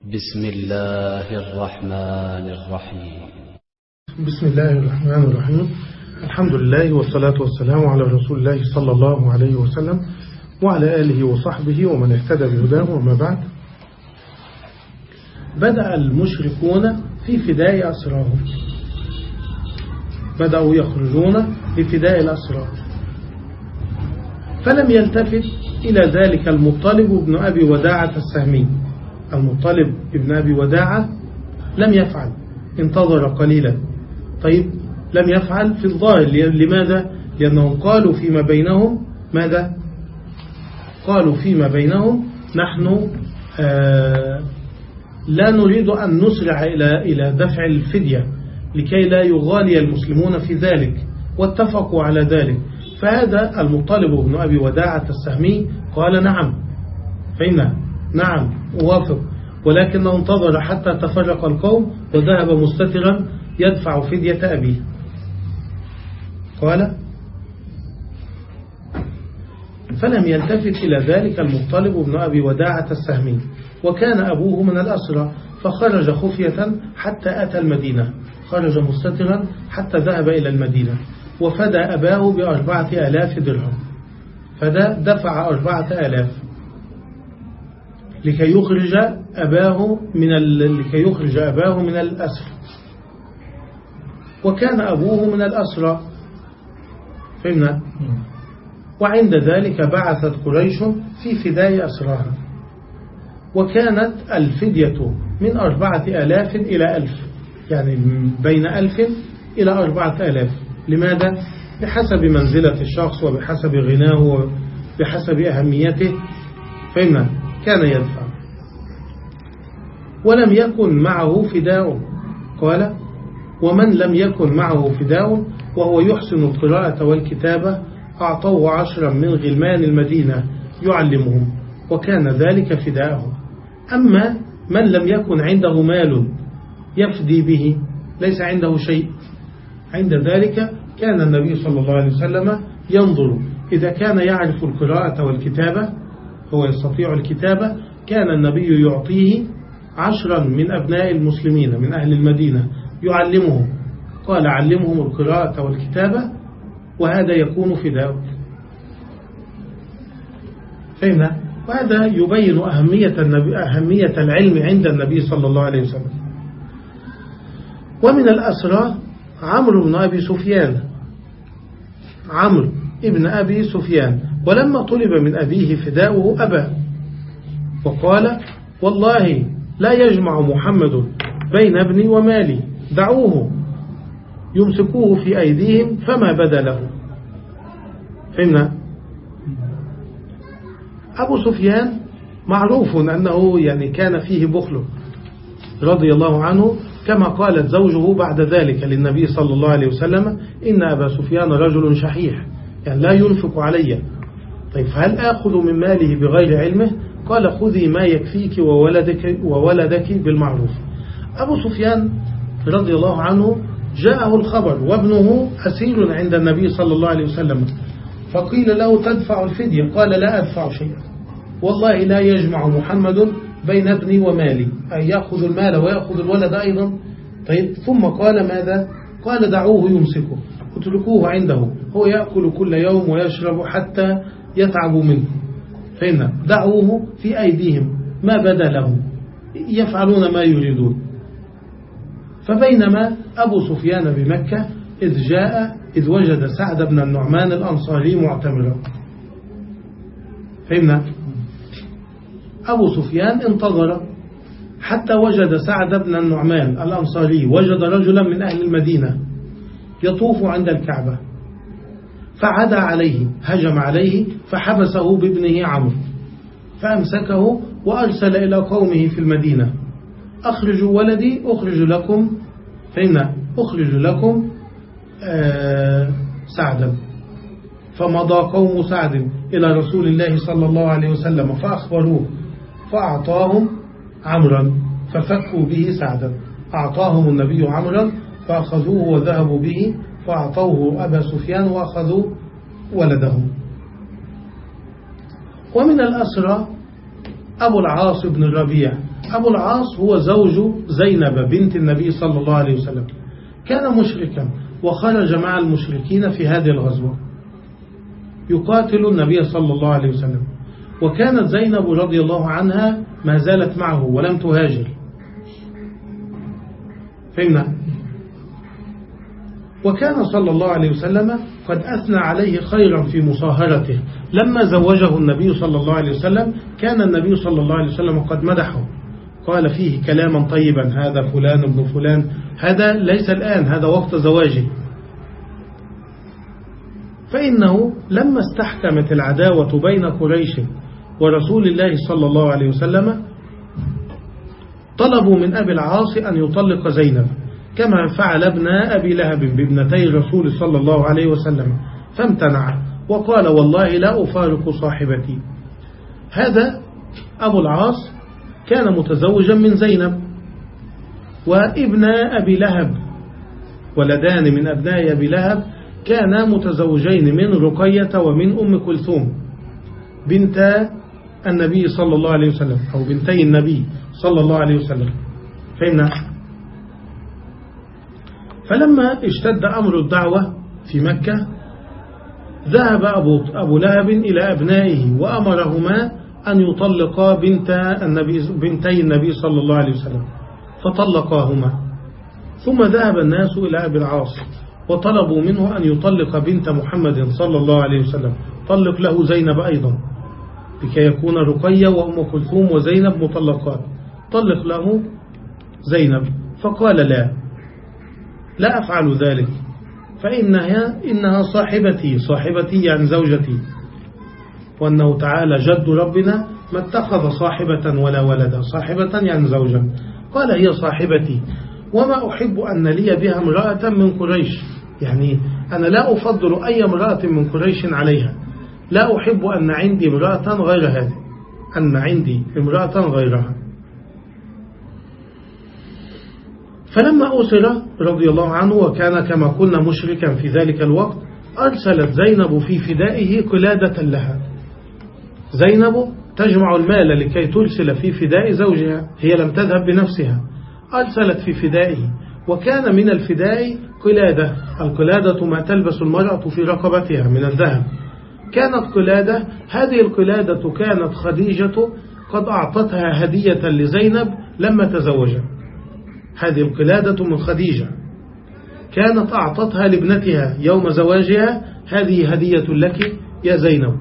بسم الله الرحمن الرحيم. بسم الله الرحمن الرحيم. الحمد لله والصلاة والسلام على رسول الله صلى الله عليه وسلم وعلى آله وصحبه ومن اهتدى بهداه وما بعد. بدأ المشركون في فداء أسراهم بدأوا يخرجون لفداء الأسرار فلم يلتفت إلى ذلك المطلب ابن أبي وداعة السهمي. المطلب ابن أبي وداعة لم يفعل انتظر قليلا طيب لم يفعل في الظاهر لماذا؟ لأنهم قالوا فيما بينهم ماذا؟ قالوا فيما بينهم نحن آه لا نريد أن نسرع إلى إلى دفع الفدية لكي لا يغالي المسلمون في ذلك واتفقوا على ذلك فهذا المطالب ابن أبي وداعة السهمي قال نعم فإن نعم أوافق ولكنه انتظر حتى تفرق القوم وذهب مستترا يدفع فدية أبيه. قال فلم يلتفت إلى ذلك المطالب ابن أبي وداعة السهمي وكان أبوه من الأسرى فخرج خفية حتى أتى المدينة. خرج مستترا حتى ذهب إلى المدينة وفدى أباه بأربعة آلاف درهم. فدا دفع أربعة آلاف. لكي يخرج أباه من. لكي يخرج أباه من الأسر. وكان أبوه من الأسرى. فهمنا؟ وعند ذلك بعثت قريش في فداء أسراها وكانت الفدية من أربعة آلاف إلى ألف. يعني بين ألف إلى أربعة آلاف. لماذا؟ بحسب منزلة الشخص وبحسب غناه وبحسب أهميته. فإن كان يدفع ولم يكن معه فداء. قال ومن لم يكن معه فداء وهو يحسن القراءة والكتابة أعطوه عشرا من غلمان المدينة يعلمهم وكان ذلك فداءه. أما من لم يكن عنده مال يفدي به ليس عنده شيء. عند ذلك كان النبي صلى الله عليه وسلم ينظر إذا كان يعرف القراءة والكتابة هو يستطيع الكتابة كان النبي يعطيه عشرا من أبناء المسلمين من أهل المدينة يعلمهم. قال علمهم القراءة والكتابة وهذا يكون فداء. فهمنا؟ وهذا يبين أهمية, النبي أهمية العلم عند النبي صلى الله عليه وسلم. ومن الأسرى عمرو بن أبي سفيان. عمرو ابن أبي سفيان. ولما طلب من أبيه فداؤه أبى. وقال والله لا يجمع محمد بين ابني ومالي دعوه. يمسكوه في أيديهم فما بدا له. فهمنا؟ أبو سفيان معروف أنه يعني كان فيه بخل رضي الله عنه كما قالت زوجه بعد ذلك للنبي صلى الله عليه وسلم إن أبا سفيان رجل شحيح يعني لا ينفق علي. طيب فهل آخذ من ماله بغير علمه؟ قال خذي ما يكفيك وولدك, وولدك بالمعروف. أبو سفيان رضي الله عنه جاءه الخبر وابنه أسير عند النبي صلى الله عليه وسلم فقيل له تدفع الفدية؟ قال لا أدفع شيئا. والله لا يجمع محمد بين ابني ومالي أي يأخذ المال ويأخذ الولد أيضا. طيب ثم قال ماذا؟ قال دعوه يمسكه اتركوه عنده هو يأكل كل يوم ويشرب حتى يتعب منه. فإن دعوه في أيديهم ما بدا لهم. يفعلون ما يريدون. فبينما أبو سفيان بمكة إذ جاء إذ وجد سعد بن النعمان الأنصاري معتمرا. فهمنا أبو سفيان انتظر حتى وجد سعد بن النعمان الأنصاري وجد رجلا من أهل المدينة يطوف عند الكعبة. فعدى عليه هجم عليه فحبسه بابنه عمرو. فأمسكه وأرسل إلى قومه في المدينة. أخرجوا ولدي أخرج لكم. فإن أخرج لكم آه سعدا. فمضى قوم سعد إلى رسول الله صلى الله عليه وسلم فأخبروه فأعطاهم عمرا ففكوا به سعدا. أعطاهم النبي عمرا فأخذوه وذهبوا به فأعطوه أبا سفيان وأخذوا ولده. ومن الأسرى أبو العاص بن الربيع. أبو العاص هو زوج زينب بنت النبي صلى الله عليه وسلم. كان مشركا وخرج مع المشركين في هذه الغزوة. يقاتل النبي صلى الله عليه وسلم. وكانت زينب رضي الله عنها ما زالت معه ولم تهاجر. فهمنا؟ وكان صلى الله عليه وسلم قد أثنى عليه خيرا في مصاهرته. لما زوجه النبي صلى الله عليه وسلم كان النبي صلى الله عليه وسلم قد مدحه. قال فيه كلاما طيبا هذا فلان ابن فلان هذا ليس الآن هذا وقت زواجه فإنه لما استحكمت العداوة بين قريش ورسول الله صلى الله عليه وسلم طلبوا من أبي العاص أن يطلق زينب. كما فعل ابن أبي لهب بابنتي الرسول صلى الله عليه وسلم فامتنع وقال والله لا أفارق صاحبتي. هذا أبو العاص كان متزوجا من زينب وابن أبي لهب ولدان من أبناء أبي لهب كانا متزوجين من رقية ومن أم كلثوم بنت النبي صلى الله عليه وسلم أو بنتي النبي صلى الله عليه وسلم. فإن فلما اشتد أمر الدعوة في مكة ذهب أبو, أبو لهب إلى أبنائه وأمرهما أن يطلقا بنت النبي بنتي النبي صلى الله عليه وسلم فطلقاهما. ثم ذهب الناس إلى أبي العاص وطلبوا منه أن يطلق بنت محمد صلى الله عليه وسلم. طلق له زينب أيضا لكي يكون رقية وأم كلثوم وزينب مطلقات. طلق له زينب فقال لا. لا أفعل ذلك. فإنها إنها صاحبتي صاحبتي يعني زوجتي. وأنه تعالى جد ربنا ما اتخذ صاحبة ولا ولدا صاحبة يعني زوجا. قال هي صاحبتي. وما أحب أن لي بها امرأة من قريش. يعني أنا لا أفضل أي امرأة من قريش عليها. لا أحب أن عندي امرأة غير هذه. أن عندي امرأة غيرها. فلما أسر رضي الله عنه وكان كما قلنا مشركا في ذلك الوقت أرسلت زينب في فدائه قلادة لها. زينب تجمع المال لكي ترسل في فداء زوجها هي لم تذهب بنفسها. أرسلت في فدائه وكان من الفداء قلادة. القلادة ما تلبس المرأة في رقبتها من الذهب. كانت قلادة هذه القلادة كانت خديجة قد أعطتها هدية لزينب لما تزوجت هذه القلادة من خديجة. كانت أعطتها لابنتها يوم زواجها هذه هدية لك يا زينب.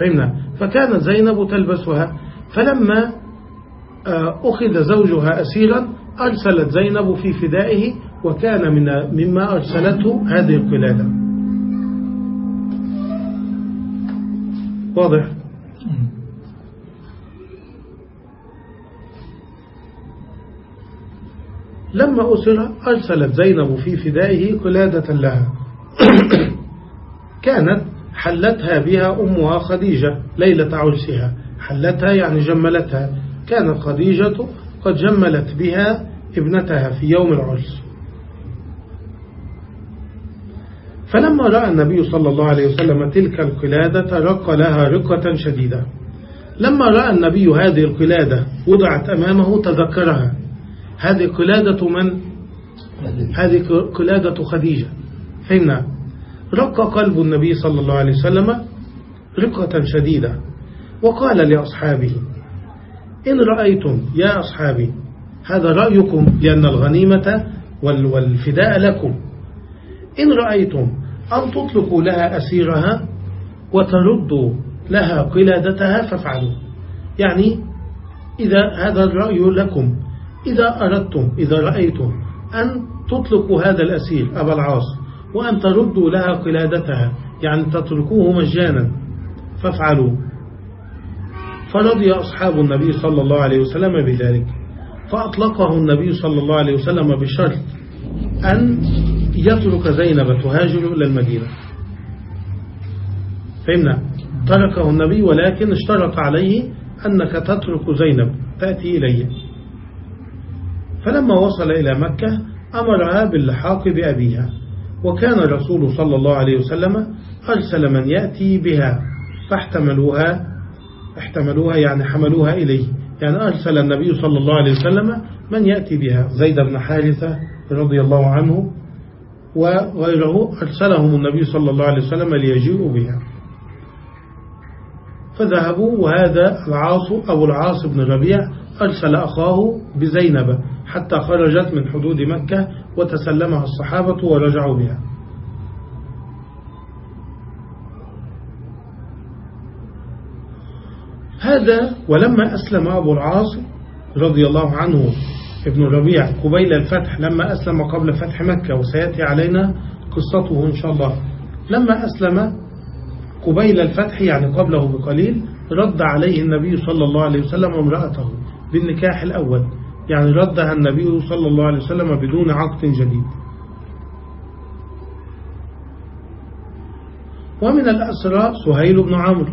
فهمنا؟ فكانت زينب تلبسها. فلما آه، أخذ زوجها أسيرا أرسلت زينب في فدائه وكان من مما أرسلته هذه القلادة. واضح؟ لما أسر أرسلت زينب في فدائه قلادة لها. كانت حلتها بها أمها خديجة ليلة عرسها. حلتها يعني جملتها. كانت خديجة قد جملت بها ابنتها في يوم العرس. فلما رأى النبي صلى الله عليه وسلم تلك القلادة رق لها رقة شديدة. لما رأى النبي هذه القلادة وضعت أمامه تذكرها. هذه قلادة من؟ هذه قلادة خديجة. فهمنا رق قلب النبي صلى الله عليه وسلم رقة شديدة وقال لأصحابه إن رأيتم يا أصحابي هذا رأيكم لأن الغنيمة والفداء لكم. إن رأيتم أن تطلقوا لها أسيرها وتردوا لها قلادتها فافعلوا. يعني إذا هذا الرأي لكم إذا أردتم إذا رأيتم أن تطلقوا هذا الأسير أبا العاص وأن تردوا لها قلادتها يعني تتركوه مجانا فافعلوا. فرضي أصحاب النبي صلى الله عليه وسلم بذلك. فأطلقه النبي صلى الله عليه وسلم بشرط أن يترك زينب تهاجر إلى المدينة. فهمنا؟ تركه النبي ولكن اشترط عليه أنك تترك زينب تأتي إليه فلما وصل إلى مكة أمرها باللحاق بأبيها وكان الرسول صلى الله عليه وسلم أرسل من يأتي بها فاحتملوها احتملوها يعني حملوها إليه يعني أرسل النبي صلى الله عليه وسلم من يأتي بها زيد بن حارثة رضي الله عنه وغيره أرسلهم النبي صلى الله عليه وسلم ليجيئوا بها. فذهبوا وهذا العاص أو العاص بن ربيع أرسل أخاه بزينب حتى خرجت من حدود مكة وتسلمها الصحابة ورجعوا بها. هذا ولما أسلم أبو العاص رضي الله عنه ابن ربيع قبيل الفتح لما أسلم قبل فتح مكة وسيأتي علينا قصته إن شاء الله. لما أسلم قبيل الفتح يعني قبله بقليل رد عليه النبي صلى الله عليه وسلم امرأته بالنكاح الأول. يعني ردها النبي صلى الله عليه وسلم بدون عقد جديد. ومن الأسرى سهيل بن عمرو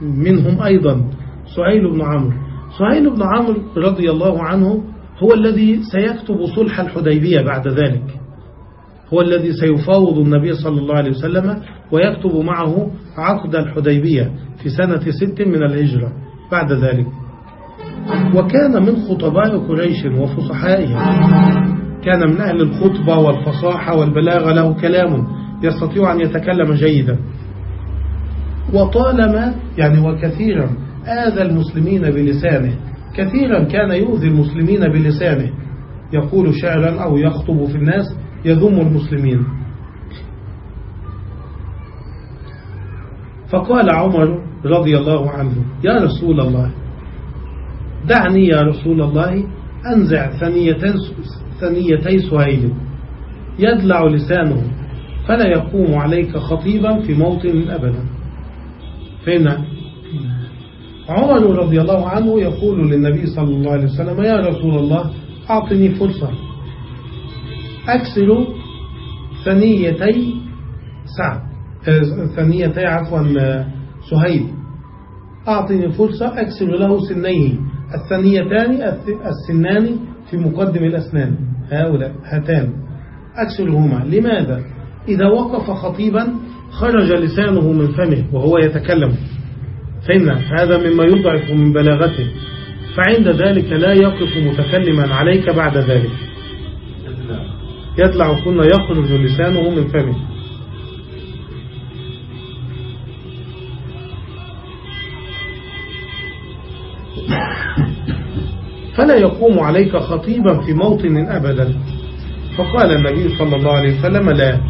منهم أيضا سهيل بن عمرو. سهيل بن عمرو رضي الله عنه هو الذي سيكتب صلح الحديبية بعد ذلك. هو الذي سيفاوض النبي صلى الله عليه وسلم ويكتب معه عقد الحديبية في سنة ست من الهجرة بعد ذلك. وكان من خطباء قريش وفصحائها كان من أهل الخطبة والفصاحة والبلاغة له كلام يستطيع أن يتكلم جيدا. وطالما يعني وكثيرا آذى المسلمين بلسانه كثيرا كان يؤذي المسلمين بلسانه. يقول شعرا أو يخطب في الناس يذم المسلمين. فقال عمر رضي الله عنه يا رسول الله دعني يا رسول الله أنزع ثنيتي سهيل. يدلع لسانه فلا يقوم عليك خطيبا في موطن أبدا. فإن عمر رضي الله عنه يقول للنبي صلى الله عليه وسلم يا رسول الله أعطني فرصة. أكسر ثنيتي سعد ثنيتي عفوا سهيل. أعطني فرصة أكسر له سنيه. الثنيتان السنان في مقدم الأسنان. هؤلاء هاتان. أكسرهما لماذا؟ إذا وقف خطيبا خرج لسانه من فمه وهو يتكلم. فإن هذا مما يضعف من بلاغته. فعند ذلك لا يقف متكلما عليك بعد ذلك. يطلع كنا يخرج لسانه من فمه. فلا يقوم عليك خطيبا في موطن أبدا. فقال النبي صلى الله عليه وسلم لا.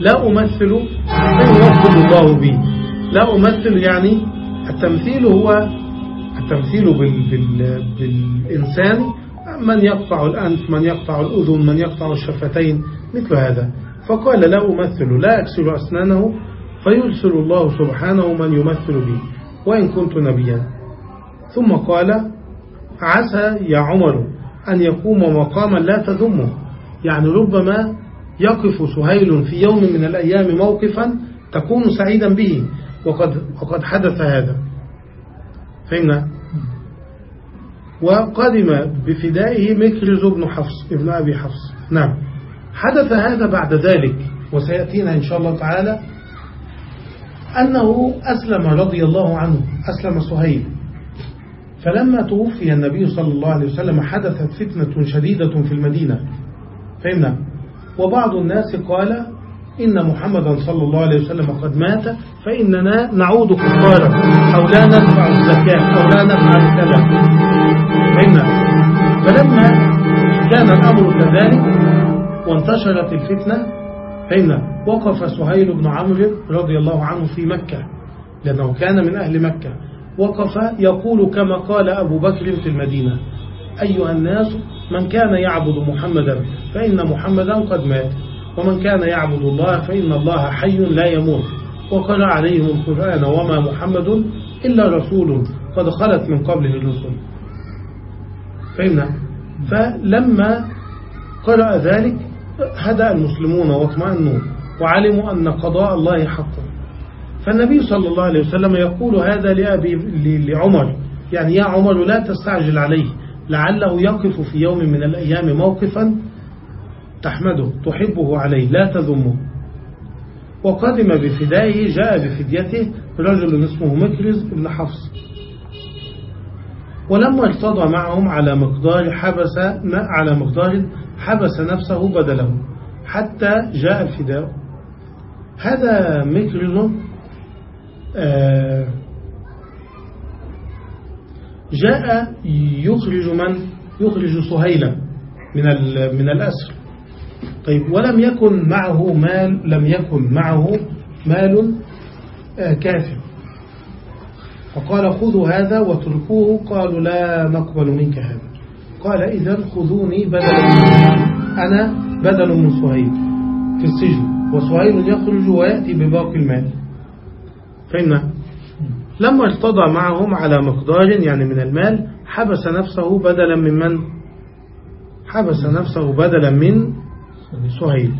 لا أمثل من يفضل الله بي. لا أمثل يعني التمثيل هو التمثيل بال بال بالإنسان. من يقطع الأنف من يقطع الأذن من يقطع الشفتين مثل هذا. فقال لا أمثل لا أكسر أسنانه فيرسل الله سبحانه من يمثل بي وإن كنت نبيا. ثم قال عسى يا عمر أن يقوم مقاما لا تذمه. يعني ربما يقف سهيل في يوم من الأيام موقفا تكون سعيدا به. وقد, وقد حدث هذا. فهمنا وقدم بفدائه مكرز بن حفص ابن أبي حفص. نعم. حدث هذا بعد ذلك وسيأتينا إن شاء الله تعالى أنه أسلم رضي الله عنه أسلم سهيل. فلما توفي النبي صلى الله عليه وسلم حدثت فتنة شديدة في المدينة. فهمنا؟ وبعض الناس قال إن محمدا صلى الله عليه وسلم قد مات فإننا نعود كفارا أو لا ندفع الزكاة أو لا نفعل كذا. فهمنا؟ فلما كان الأمر كذلك وانتشرت الفتنة فهمنا؟ وقف سهيل بن عمرو رضي الله عنه في مكة لأنه كان من أهل مكة. وقف يقول كما قال أبو بكر في المدينة أيها الناس من كان يعبد محمدا فإن محمدا قد مات ومن كان يعبد الله فإن الله حي لا يموت. وقرأ عليهم القرآن وما محمد إلا رسول قد خلت من قبله الرسل. فهمنا فلما قرأ ذلك هدأ المسلمون واطمأنوا وعلموا أن قضاء الله حق. فالنبي صلى الله عليه وسلم يقول هذا لأبي لعمر. يعني يا عمر لا تستعجل عليه. لعله يقف في يوم من الأيام موقفا تحمده تحبه عليه لا تذمه. وقدم بفدائه جاء بفديته رجل اسمه مكرز بن حفص. ولما ارتضى معهم على مقدار حبس على مقدار حبس نفسه بدله حتى جاء الفداء. هذا مكرز جاء يخرج من؟ يخرج سهيلا من من الأسر. طيب ولم يكن معه مال لم يكن معه مال آه، كافر. فقال خذوا هذا واتركوه. قالوا لا نقبل منك هذا. قال إذا خذوني بدلا أنا بدل من سهيل في السجن. وسهيل يخرج ويأتي بباقي المال. فهمنا لما ارتضى معهم على مقدار يعني من المال حبس نفسه بدلا من من؟ حبس نفسه بدلا من سهيل.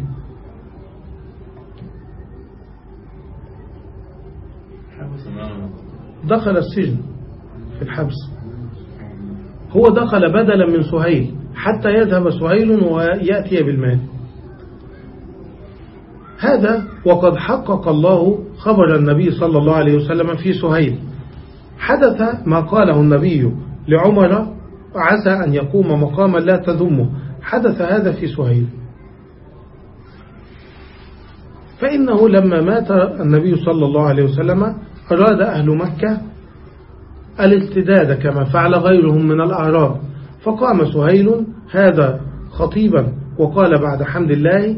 دخل السجن في الحبس. هو دخل بدلا من سهيل حتى يذهب سهيل ويأتي بالمال. هذا وقد حقق الله خبر النبي صلى الله عليه وسلم في سهيل. حدث ما قاله النبي لعمر عسى أن يقوم مقاما لا تذمه. حدث هذا في سهيل. فإنه لما مات النبي صلى الله عليه وسلم أراد أهل مكة الارتداد كما فعل غيرهم من الأعراب. فقام سهيل هذا خطيبا وقال بعد حمد الله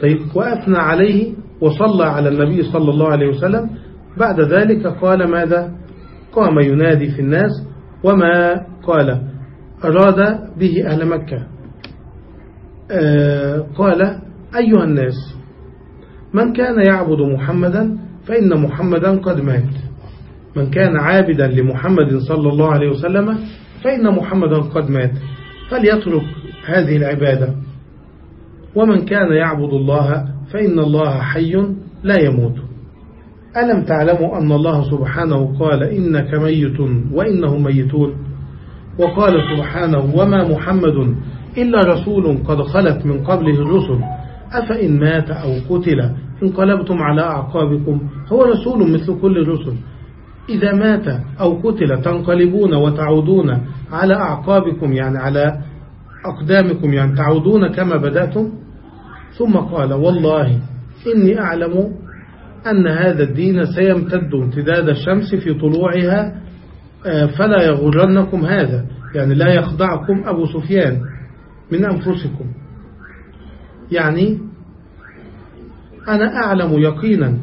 طيب وأثنى عليه وصلى على النبي صلى الله عليه وسلم. بعد ذلك قال ماذا؟ قام ينادي في الناس وما قال. أراد به أهل مكة. آه قال أيها الناس من كان يعبد محمدا فإن محمدا قد مات. من كان عابدا لمحمد صلى الله عليه وسلم فإن محمدا قد مات. فليترك هذه العبادة. ومن كان يعبد الله فإن الله حي لا يموت. ألم تعلموا أن الله سبحانه قال إنك ميت وإنهم ميتون؟ وقال سبحانه وما محمد إلا رسول قد خلت من قبله الرسل. أفإن مات أو قتل انقلبتم على أعقابكم هو رسول مثل كل الرسل. إذا مات أو قتل تنقلبون وتعودون على أعقابكم يعني على أقدامكم يعني تعودون كما بدأتم؟ ثم قال والله إني أعلم أن هذا الدين سيمتد امتداد الشمس في طلوعها آه، فلا يغرنكم هذا يعني لا يخضعكم أبو سفيان من أنفسكم. يعني أنا أعلم يقينا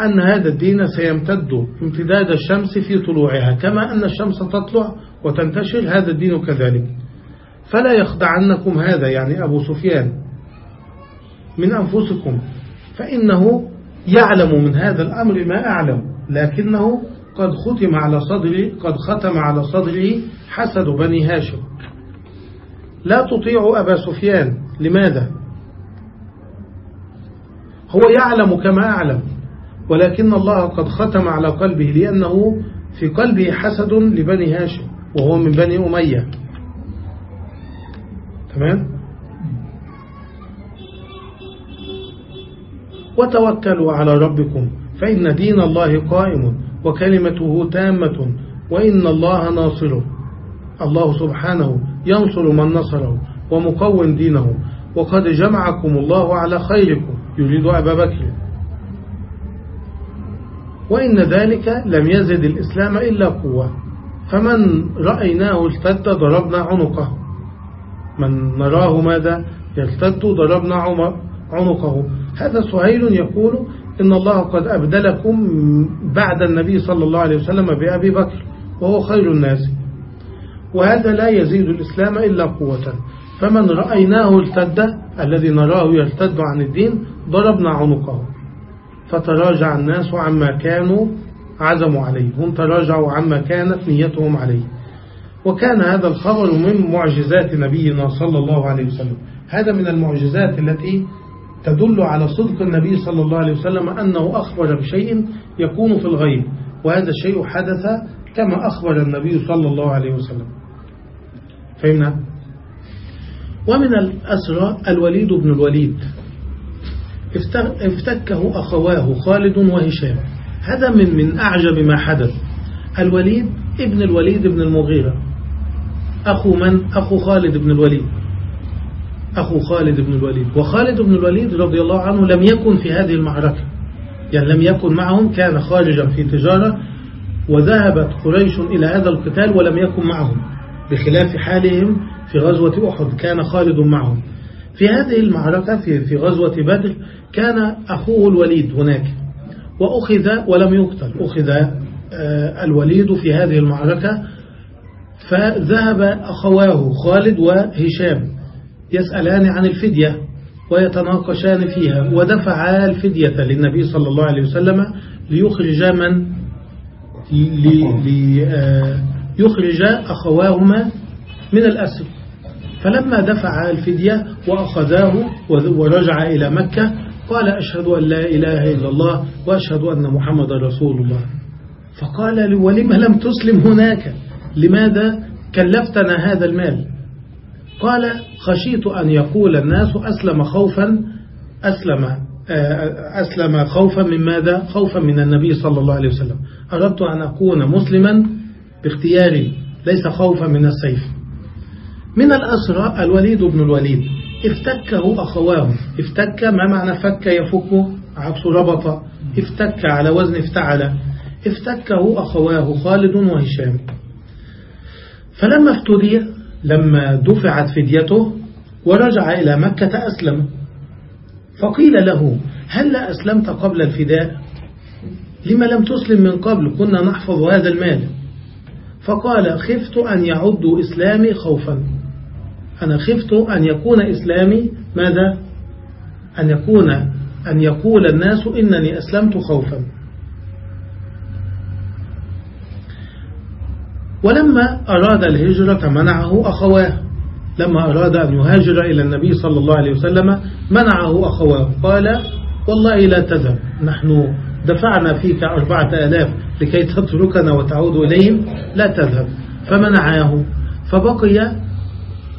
أن هذا الدين سيمتد امتداد الشمس في طلوعها كما أن الشمس تطلع وتنتشر هذا الدين كذلك. فلا يخدعنكم هذا يعني أبو سفيان. من أنفسكم فإنه يعلم من هذا الأمر ما أعلم لكنه قد ختم على صدري قد ختم على صدره حسد بني هاشم. لا تطيعوا أبا سفيان لماذا؟ هو يعلم كما أعلم ولكن الله قد ختم على قلبه لأنه في قلبه حسد لبني هاشم وهو من بني أمية. تمام؟ وتوكلوا على ربكم فإن دين الله قائم وكلمته تامة وإن الله ناصره. الله سبحانه ينصر من نصره ومقوم دينه. وقد جمعكم الله على خيركم يريد أبا بكر. وإن ذلك لم يزد الإسلام إلا قوة. فمن رأيناه ارتد ضربنا عنقه. من نراه ماذا؟ يرتد ضربنا عنقه. هذا سهيل يقول إن الله قد أبدلكم بعد النبي صلى الله عليه وسلم بأبي بكر وهو خير الناس. وهذا لا يزيد الإسلام إلا قوة. فمن رأيناه ارتد الذي نراه يرتد عن الدين ضربنا عنقه. فتراجع الناس عما كانوا عزموا عليه. هم تراجعوا عما كانت نيتهم عليه. وكان هذا الخبر من معجزات نبينا صلى الله عليه وسلم. هذا من المعجزات التي تدل على صدق النبي صلى الله عليه وسلم أنه أخبر بشيء يكون في الغيب وهذا الشيء حدث كما أخبر النبي صلى الله عليه وسلم. فهمنا؟ ومن الأسرى الوليد بن الوليد. افتكه أخواه خالد وهشام. هذا من من أعجب ما حدث. الوليد ابن الوليد بن المغيرة. أخو من؟ أخو خالد بن الوليد. أخو خالد بن الوليد. وخالد بن الوليد رضي الله عنه لم يكن في هذه المعركة. يعني لم يكن معهم كان خارجا في تجارة وذهبت قريش إلى هذا القتال ولم يكن معهم. بخلاف حالهم في غزوة أحد كان خالد معهم. في هذه المعركة في غزوة بدر كان أخوه الوليد هناك. وأخذ ولم يقتل أخذ آه، الوليد في هذه المعركة. فذهب أخواه خالد وهشام. يسألان عن الفدية ويتناقشان فيها ودفعا الفدية للنبي صلى الله عليه وسلم ليخرج من ليخرج آه، أخواهما من الأسر. فلما دفع الفدية وأخذاه ورجع إلى مكة قال أشهد أن لا إله إلا الله وأشهد أن محمد رسول الله. فقال ولم لم تسلم هناك؟ لماذا كلفتنا هذا المال؟ قال خشيت أن يقول الناس أسلم خوفا أسلم أسلم خوفا من ماذا؟ خوفا من النبي صلى الله عليه وسلم. أردت أن أكون مسلما باختياري ليس خوفا من السيف. من الأسرى الوليد بن الوليد. افتكه أخواه. افتك ما معنى فك يفك؟ عكس ربط. افتك على وزن افتعل. افتكه أخواه خالد وهشام. فلما افتدي لما دفعت فديته ورجع إلى مكة أسلم فقيل له هل لا أسلمت قبل الفداء؟ لما لم تسلم من قبل كنا نحفظ هذا المال. فقال خفت أن يعد إسلامي خوفا. أنا خفت أن يكون إسلامي ماذا؟ أن يكون أن يقول الناس إنني أسلمت خوفا. ولما أراد الهجرة منعه أخواه. لما أراد أن يهاجر إلى النبي صلى الله عليه وسلم منعه أخواه. قال والله لا تذهب. نحن دفعنا فيك أربعة آلاف لكي تتركنا وتعود إليهم. لا تذهب. فمنعاه فبقي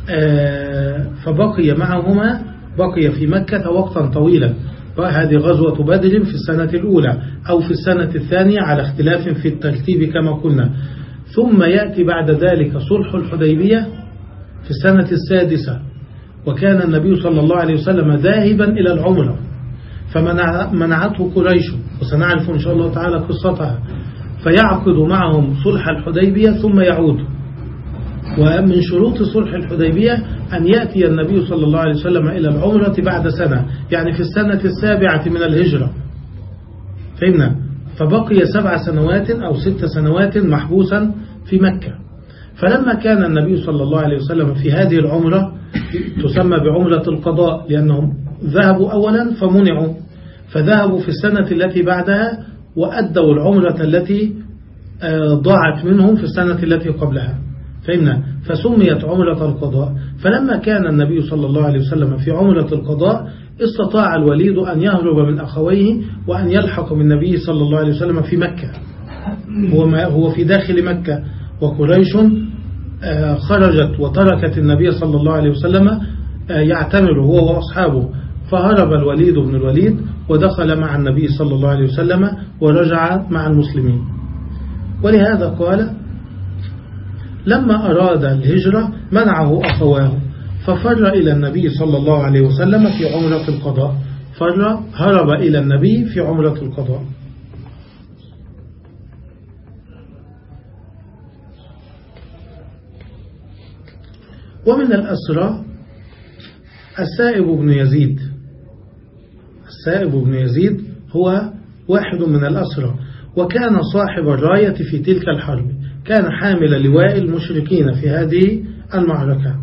آه، فبقي معهما بقي في مكة وقتا طويلا. وهذه غزوة بدر في السنة الأولى أو في السنة الثانية على اختلاف في الترتيب كما قلنا. ثم يأتي بعد ذلك صلح الحديبية في السنة السادسة وكان النبي صلى الله عليه وسلم ذاهبا إلى العمرة فمنعته قريش وسنعرف إن شاء الله تعالى قصتها فيعقد معهم صلح الحديبية ثم يعود. ومن شروط صلح الحديبية أن يأتي النبي صلى الله عليه وسلم إلى العمرة بعد سنة يعني في السنة السابعة من الهجرة. فهمنا؟ فبقي سبع سنوات أو ست سنوات محبوسا في مكة. فلما كان النبي صلى الله عليه وسلم في هذه العمرة تسمى بعمرة القضاء لأنهم ذهبوا أولا فمنعوا. فذهبوا في السنة التي بعدها وأدوا العمرة التي آه، ضاعت منهم في السنة التي قبلها. فهمنا فسميت عمرة القضاء. فلما كان النبي صلى الله عليه وسلم في عمرة القضاء استطاع الوليد أن يهرب من أخويه وأن يلحق بالنبي صلى الله عليه وسلم في مكة. هو, هو في داخل مكة. وقريش آه، خرجت وتركت النبي صلى الله عليه وسلم آه، يعتمر هو وأصحابه. فهرب الوليد بن الوليد ودخل مع النبي صلى الله عليه وسلم ورجع مع المسلمين. ولهذا قال لما أراد الهجرة منعه أخواه ففر إلى النبي صلى الله عليه وسلم في عمرة القضاء. فر هرب إلى النبي في عمرة القضاء. ومن الأسرى السائب بن يزيد. السائب بن يزيد هو واحد من الأسرى وكان صاحب الراية في تلك الحرب. كان حامل لواء المشركين في هذه المعركة.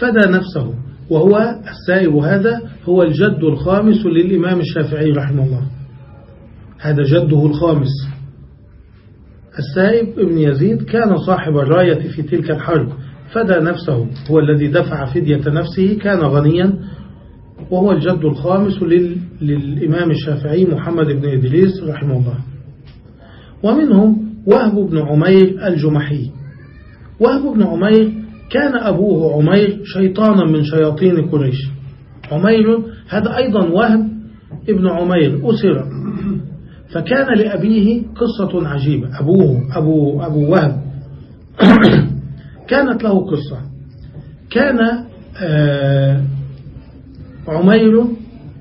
فدى نفسه وهو السائب هذا هو الجد الخامس للإمام الشافعي رحمه الله. هذا جده الخامس. السائب ابن يزيد كان صاحب الراية في تلك الحرب. فدى نفسه هو الذي دفع فدية نفسه كان غنيا وهو الجد الخامس للإمام الشافعي محمد بن إدريس رحمه الله. ومنهم وهب بن عمير الجمحي. وهب بن عمير كان أبوه عمير شيطانا من شياطين قريش. عمير هذا أيضا وهب ابن عمير أسر. فكان لأبيه قصة عجيبة. أبوه أبو, أبو وهب. كانت له قصة. كان آه، عمير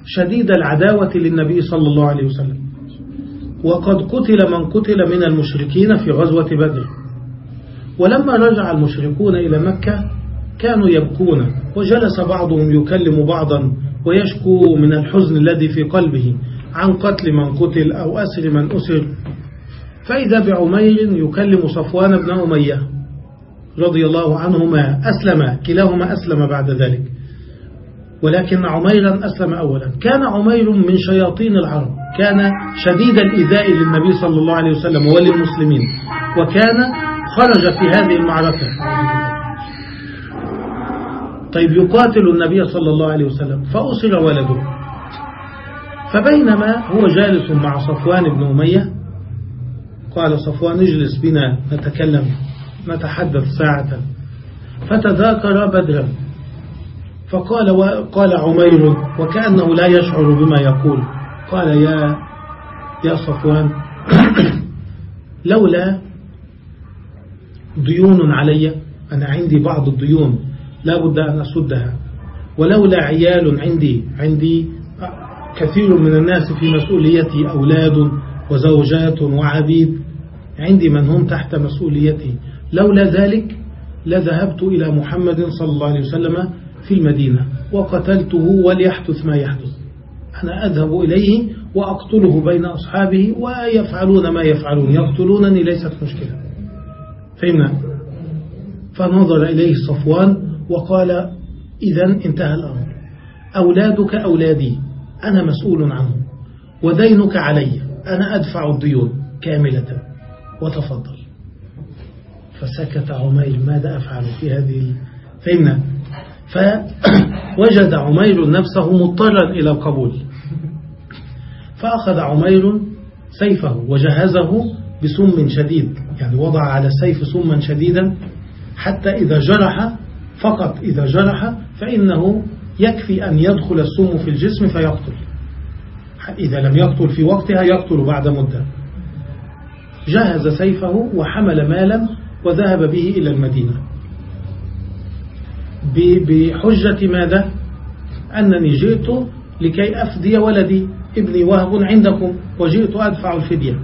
شديد العداوة للنبي صلى الله عليه وسلم. وقد قتل من قتل من المشركين في غزوة بدر. ولما رجع المشركون إلى مكة كانوا يبكون وجلس بعضهم يكلم بعضا ويشكو من الحزن الذي في قلبه عن قتل من قتل أو أسر من أسر. فإذا بعمير يكلم صفوان بن أمية رضي الله عنهما أسلم كلاهما أسلم بعد ذلك. ولكن عميرا أسلم أولا. كان عمير من شياطين العرب. كان شديد الإيذاء للنبي صلى الله عليه وسلم وللمسلمين. وكان خرج في هذه المعركة. طيب يقاتل النبي صلى الله عليه وسلم. فأسر ولده. فبينما هو جالس مع صفوان بن أمية قال صفوان اجلس بنا نتكلم نتحدث ساعة. فتذاكر بدرا. فقال قال عمير وكأنه لا يشعر بما يقول. قال يا يا صفوان لولا ديون علي أنا عندي بعض الديون لا بد أن أسدها. ولولا عيال عندي عندي كثير من الناس في مسؤوليتي أولاد وزوجات وعبيد عندي من هم تحت مسؤوليتي. لولا ذلك لذهبت إلى محمد صلى الله عليه وسلم في المدينة وقتلته وليحدث ما يحدث. أنا أذهب إليه وأقتله بين أصحابه ويفعلون ما يفعلون. يقتلونني ليست مشكلة. فهمنا؟ فنظر إليه صفوان وقال إذا انتهى الأمر. أولادك أولادي أنا مسؤول عنهم ودينك علي أنا أدفع الديون كاملة. وتفضل. فسكت عمير ماذا أفعل في هذه فهمنا؟ فوجد عمير نفسه مضطرا إلى القبول فأخذ عمير سيفه وجهزه بسم شديد يعني وضع على السيف سما شديدا حتى إذا جرح فقط إذا جرح فإنه يكفي أن يدخل السم في الجسم فيقتل. إذا لم يقتل في وقتها يقتل بعد مدة. جهز سيفه وحمل مالا وذهب به إلى المدينة. بحجة ماذا؟ أنني جئت لكي أفدي ولدي ابني وهب عندكم وجئت أدفع الفدية.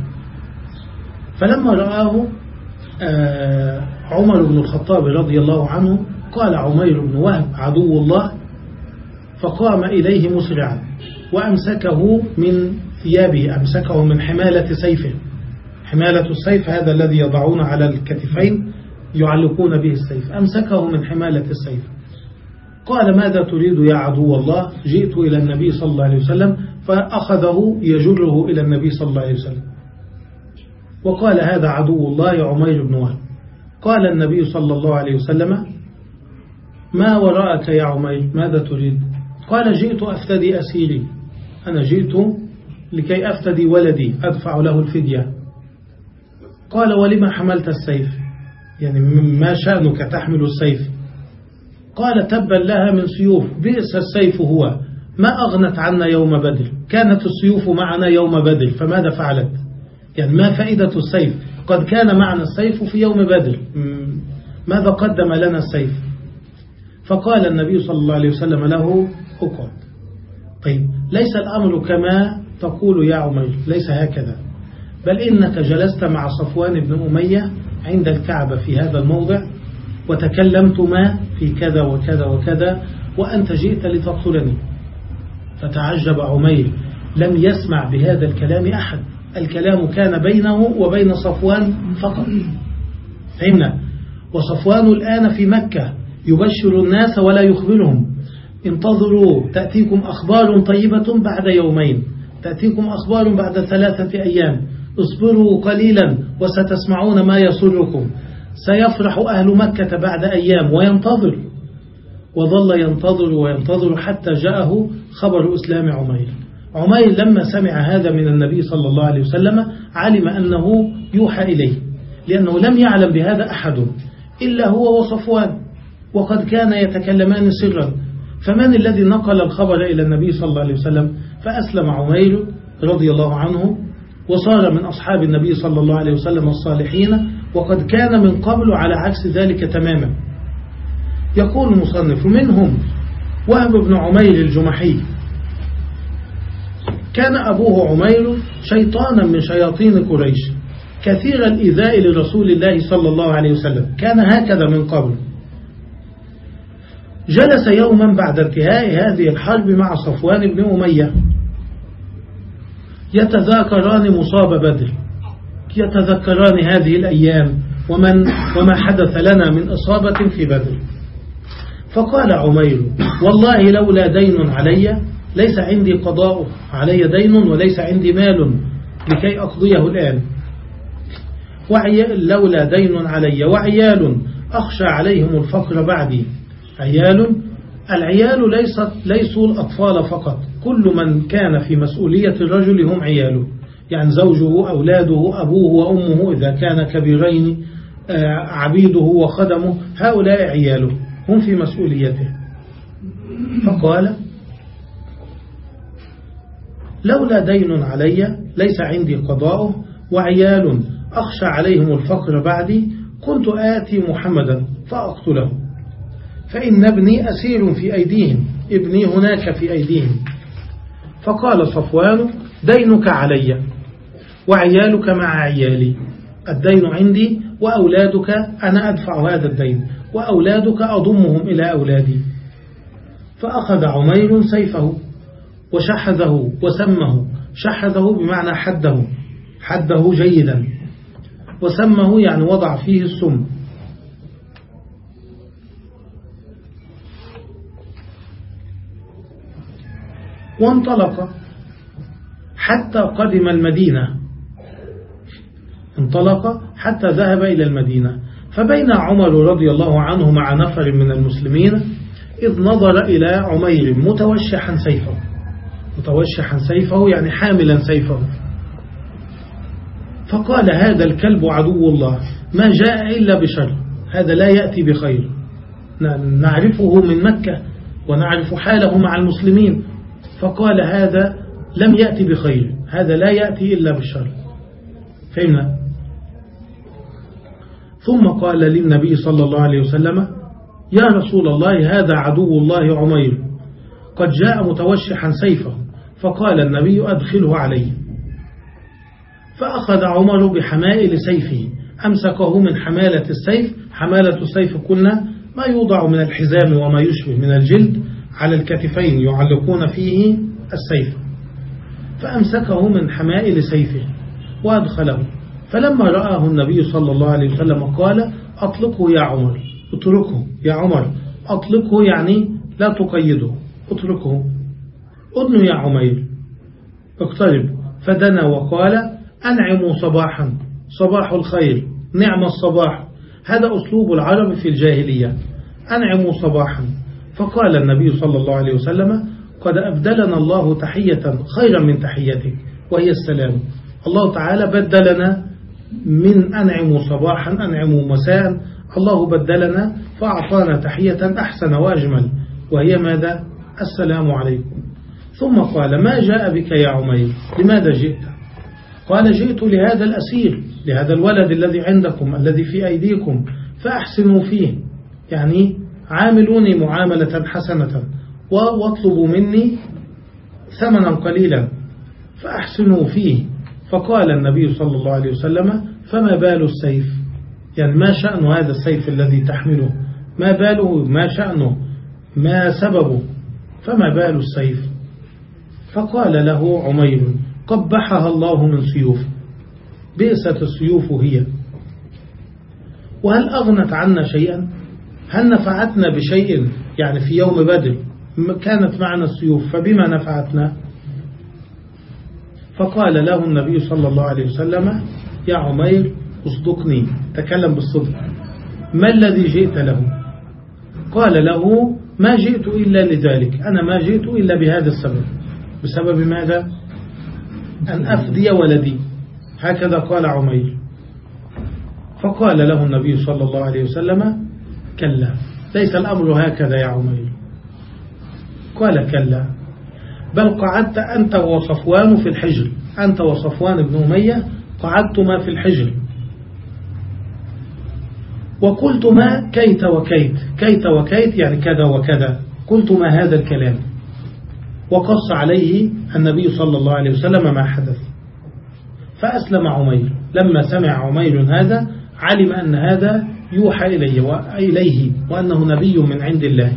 فلما رآه آه، عمر بن الخطاب رضي الله عنه قال عمير بن وهب عدو الله فقام إليه مسرعا وأمسكه من ثيابه أمسكه من حمالة سيفه. حمالة السيف هذا الذي يضعون على الكتفين. يعلقون به السيف. أمسكه من حمالة السيف. قال ماذا تريد يا عدو الله؟ جئت إلى النبي صلى الله عليه وسلم فأخذه يجره إلى النبي صلى الله عليه وسلم. وقال هذا عدو الله عمير بن وهب. قال النبي صلى الله عليه وسلم ما وراءك يا عمير؟ ماذا تريد؟ قال جئت أفتدي أسيري. أنا جئت لكي أفتدي ولدي أدفع له الفدية. قال ولما حملت السيف؟ يعني ما شأنك تحمل السيف. قال تبا لها من سيوف. بئس السيف هو. ما أغنت عنا يوم بدر. كانت السيوف معنا يوم بدر. فماذا فعلت؟ يعني ما فائدة السيف؟ قد كان معنا السيف في يوم بدر. ماذا قدم لنا السيف؟ فقال النبي صلى الله عليه وسلم له اقعد طيب ليس الأمر كما تقول يا عمير. ليس هكذا. بل إنك جلست مع صفوان بن أمية عند الكعبة في هذا الموضع وتكلمتما في كذا وكذا وكذا وأنت جئت لتقتلني. فتعجب عمير لم يسمع بهذا الكلام أحد. الكلام كان بينه وبين صفوان فقط. فهمنا؟ وصفوان الآن في مكة يبشر الناس ولا يخبرهم. انتظروا تأتيكم أخبار طيبة بعد يومين. تأتيكم أخبار بعد ثلاثة أيام. اصبروا قليلا وستسمعون ما يسركم سيفرح أهل مكة بعد أيام وينتظر. وظل ينتظر وينتظر حتى جاءه خبر إسلام عمير. عمير لما سمع هذا من النبي صلى الله عليه وسلم علم أنه يوحى إليه لأنه لم يعلم بهذا أحد إلا هو وصفوان وقد كان يتكلمان سرا. فمن الذي نقل الخبر إلى النبي صلى الله عليه وسلم؟ فأسلم عمير رضي الله عنه وصار من أصحاب النبي صلى الله عليه وسلم الصالحين وقد كان من قبل على عكس ذلك تماما. يقول المصنف منهم وهب بن عمير الجمحي. كان أبوه عمير شيطانا من شياطين قريش. كثير الإيذاء لرسول الله صلى الله عليه وسلم. كان هكذا من قبل. جلس يوما بعد انتهاء هذه الحرب مع صفوان بن أمية. يتذاكران مصاب بدر. يتذكران هذه الأيام ومن وما حدث لنا من إصابة في بدر. فقال عمير والله لولا دين علي ليس عندي قضاء علي دين وليس عندي مال لكي أقضيه الآن. لولا دين علي وعيال أخشى عليهم الفقر بعدي. عيال العيال ليست ليسوا الأطفال فقط. كل من كان في مسؤولية الرجل هم عياله. يعني زوجه أولاده أبوه وأمه إذا كان كبيرين آه، عبيده وخدمه هؤلاء عياله. هم في مسؤوليته. فقال لولا دين علي ليس عندي قضاء وعيال أخشى عليهم الفقر بعدي كنت آتي محمدا فأقتله. فإن ابني أسير في أيديهم ابني هناك في أيديهم. فقال صفوان دينك علي وعيالك مع عيالي. الدين عندي وأولادك أنا أدفع هذا الدين وأولادك أضمهم إلى أولادي. فأخذ عمير سيفه وشحذه وسمه. شحذه بمعنى حده حده جيدا. وسمه يعني وضع فيه السم. وانطلق حتى قدم المدينة. انطلق حتى ذهب إلى المدينة. فبين عمر رضي الله عنه مع نفر من المسلمين إذ نظر إلى عمير متوشحا سيفه. متوشحا سيفه يعني حاملا سيفه. فقال هذا الكلب عدو الله ما جاء إلا بشر هذا لا يأتي بخير. نعرفه من مكة ونعرف حاله مع المسلمين. فقال هذا لم يأتي بخير هذا لا يأتي إلا بالشر فهمنا؟ ثم قال للنبي صلى الله عليه وسلم يا رسول الله هذا عدو الله عمير قد جاء متوشحا سيفه فقال النبي أدخله عليه فأخذ عمر بحمائل سيفه أمسكه من حمالة السيف حمالة السيف قلنا ما يوضع من الحزام وما يشبه من الجلد على الكتفين يعلقون فيه السيف. فأمسكه من حمائل سيفه وأدخله. فلما رآه النبي صلى الله عليه وسلم قال أطلقه يا عمر. اتركه يا عمر. أطلقه يعني لا تقيده. اتركه. أدن يا عمير. اقترب. فدنا وقال أنعموا صباحا. صباح الخير. نعم الصباح. هذا أسلوب العرب في الجاهلية. أنعموا صباحا. فقال النبي صلى الله عليه وسلم قد أبدلنا الله تحية خيرا من تحيتك وهي السلام. الله تعالى بدلنا من أنعموا صباحا أنعموا مساء. الله بدلنا فأعطانا تحية أحسن وأجمل وهي ماذا؟ السلام عليكم. ثم قال ما جاء بك يا عمير؟ لماذا جئت؟ قال جئت لهذا الأسير لهذا الولد الذي عندكم الذي في أيديكم فأحسنوا فيه. يعني عاملوني معاملة حسنة واطلبوا مني ثمنا قليلا فأحسنوا فيه. فقال النبي صلى الله عليه وسلم فما بال السيف؟ يعني ما شأن هذا السيف الذي تحمله؟ ما باله؟ ما شأنه؟ ما سببه؟ فما بال السيف؟ فقال له عمير قبحها الله من سيوف. بئست السيوف هي. وهل أغنت عنا شيئا؟ هل نفعتنا بشيء يعني في يوم بدر؟ كانت معنا السيوف فبما نفعتنا؟ فقال له النبي صلى الله عليه وسلم يا عمير اصدقني تكلم بالصدق. ما الذي جئت له؟ قال له ما جئت إلا لذلك أنا ما جئت إلا بهذا السبب. بسبب ماذا؟ أن أفدي ولدي. هكذا قال عمير. فقال له النبي صلى الله عليه وسلم كلا. ليس الأمر هكذا يا عمير. قال كلا. بل قعدت أنت وصفوان في الحجر. أنت وصفوان بن أمية قعدتما في الحجر. وقلت ما كيت وكيت. كيت وكيت يعني كذا وكذا. قلت ما هذا الكلام. وقص عليه النبي صلى الله عليه وسلم ما حدث. فأسلم عمير. لما سمع عمير هذا علم أن هذا يوحى إليه وإليه وأنه نبي من عند الله.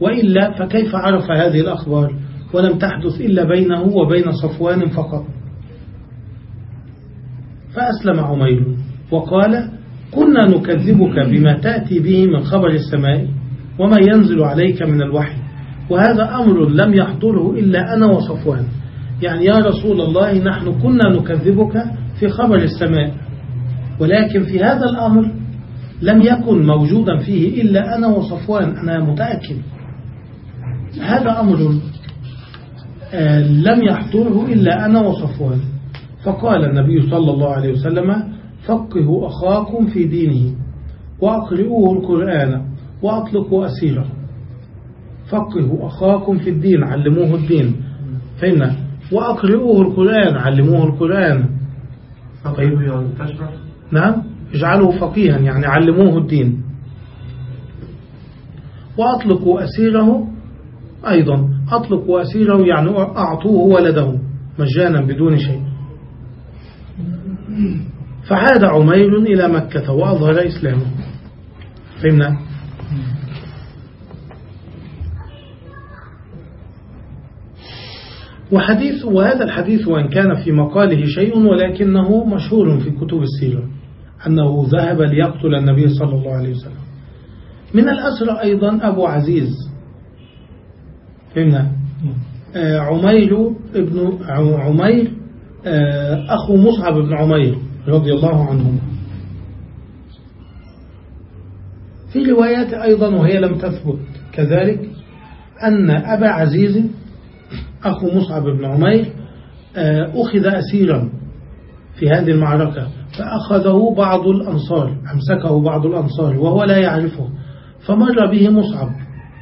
وإلا فكيف عرف هذه الأخبار؟ ولم تحدث إلا بينه وبين صفوان فقط. فأسلم عمير وقال كنا نكذبك بما تأتي به من خبر السماء وما ينزل عليك من الوحي وهذا أمر لم يحضره إلا أنا وصفوان. يعني يا رسول الله نحن كنا نكذبك في خبر السماء ولكن في هذا الأمر لم يكن موجودا فيه إلا أنا وصفوان أنا متأكد. هذا أمر آه، لم يحضره إلا أنا وصفوان. فقال النبي صلى الله عليه وسلم فقهوا أخاكم في دينه وأقرئوه القرآن وأطلقوا أسيره. فقهوا أخاكم في الدين علموه الدين. فهمنا وأقرئوه القرآن علموه القرآن. طيب نعم. اجعلوا فقيها يعني علموه الدين. وأطلقوا أسيره أيضا. أطلقوا أسيره يعني أعطوه ولده مجانا بدون شيء. فعاد عمير إلى مكة وأظهر إسلامه. فهمنا؟ وحديث وهذا الحديث وإن كان في مقاله شيء ولكنه مشهور في كتب السيرة. أنه ذهب ليقتل النبي صلى الله عليه وسلم. من الأسرى أيضا أبو عزيز. فهمنا؟ آه، عمير ابن عمير آه، أخو مصعب بن عمير رضي الله عنه في روايات أيضا وهي لم تثبت كذلك أن أبا عزيز أخو مصعب بن عمير آه، أخذ أسيرا في هذه المعركة. فأخذه بعض الأنصار أمسكه بعض الأنصار وهو لا يعرفه فمر به مصعب.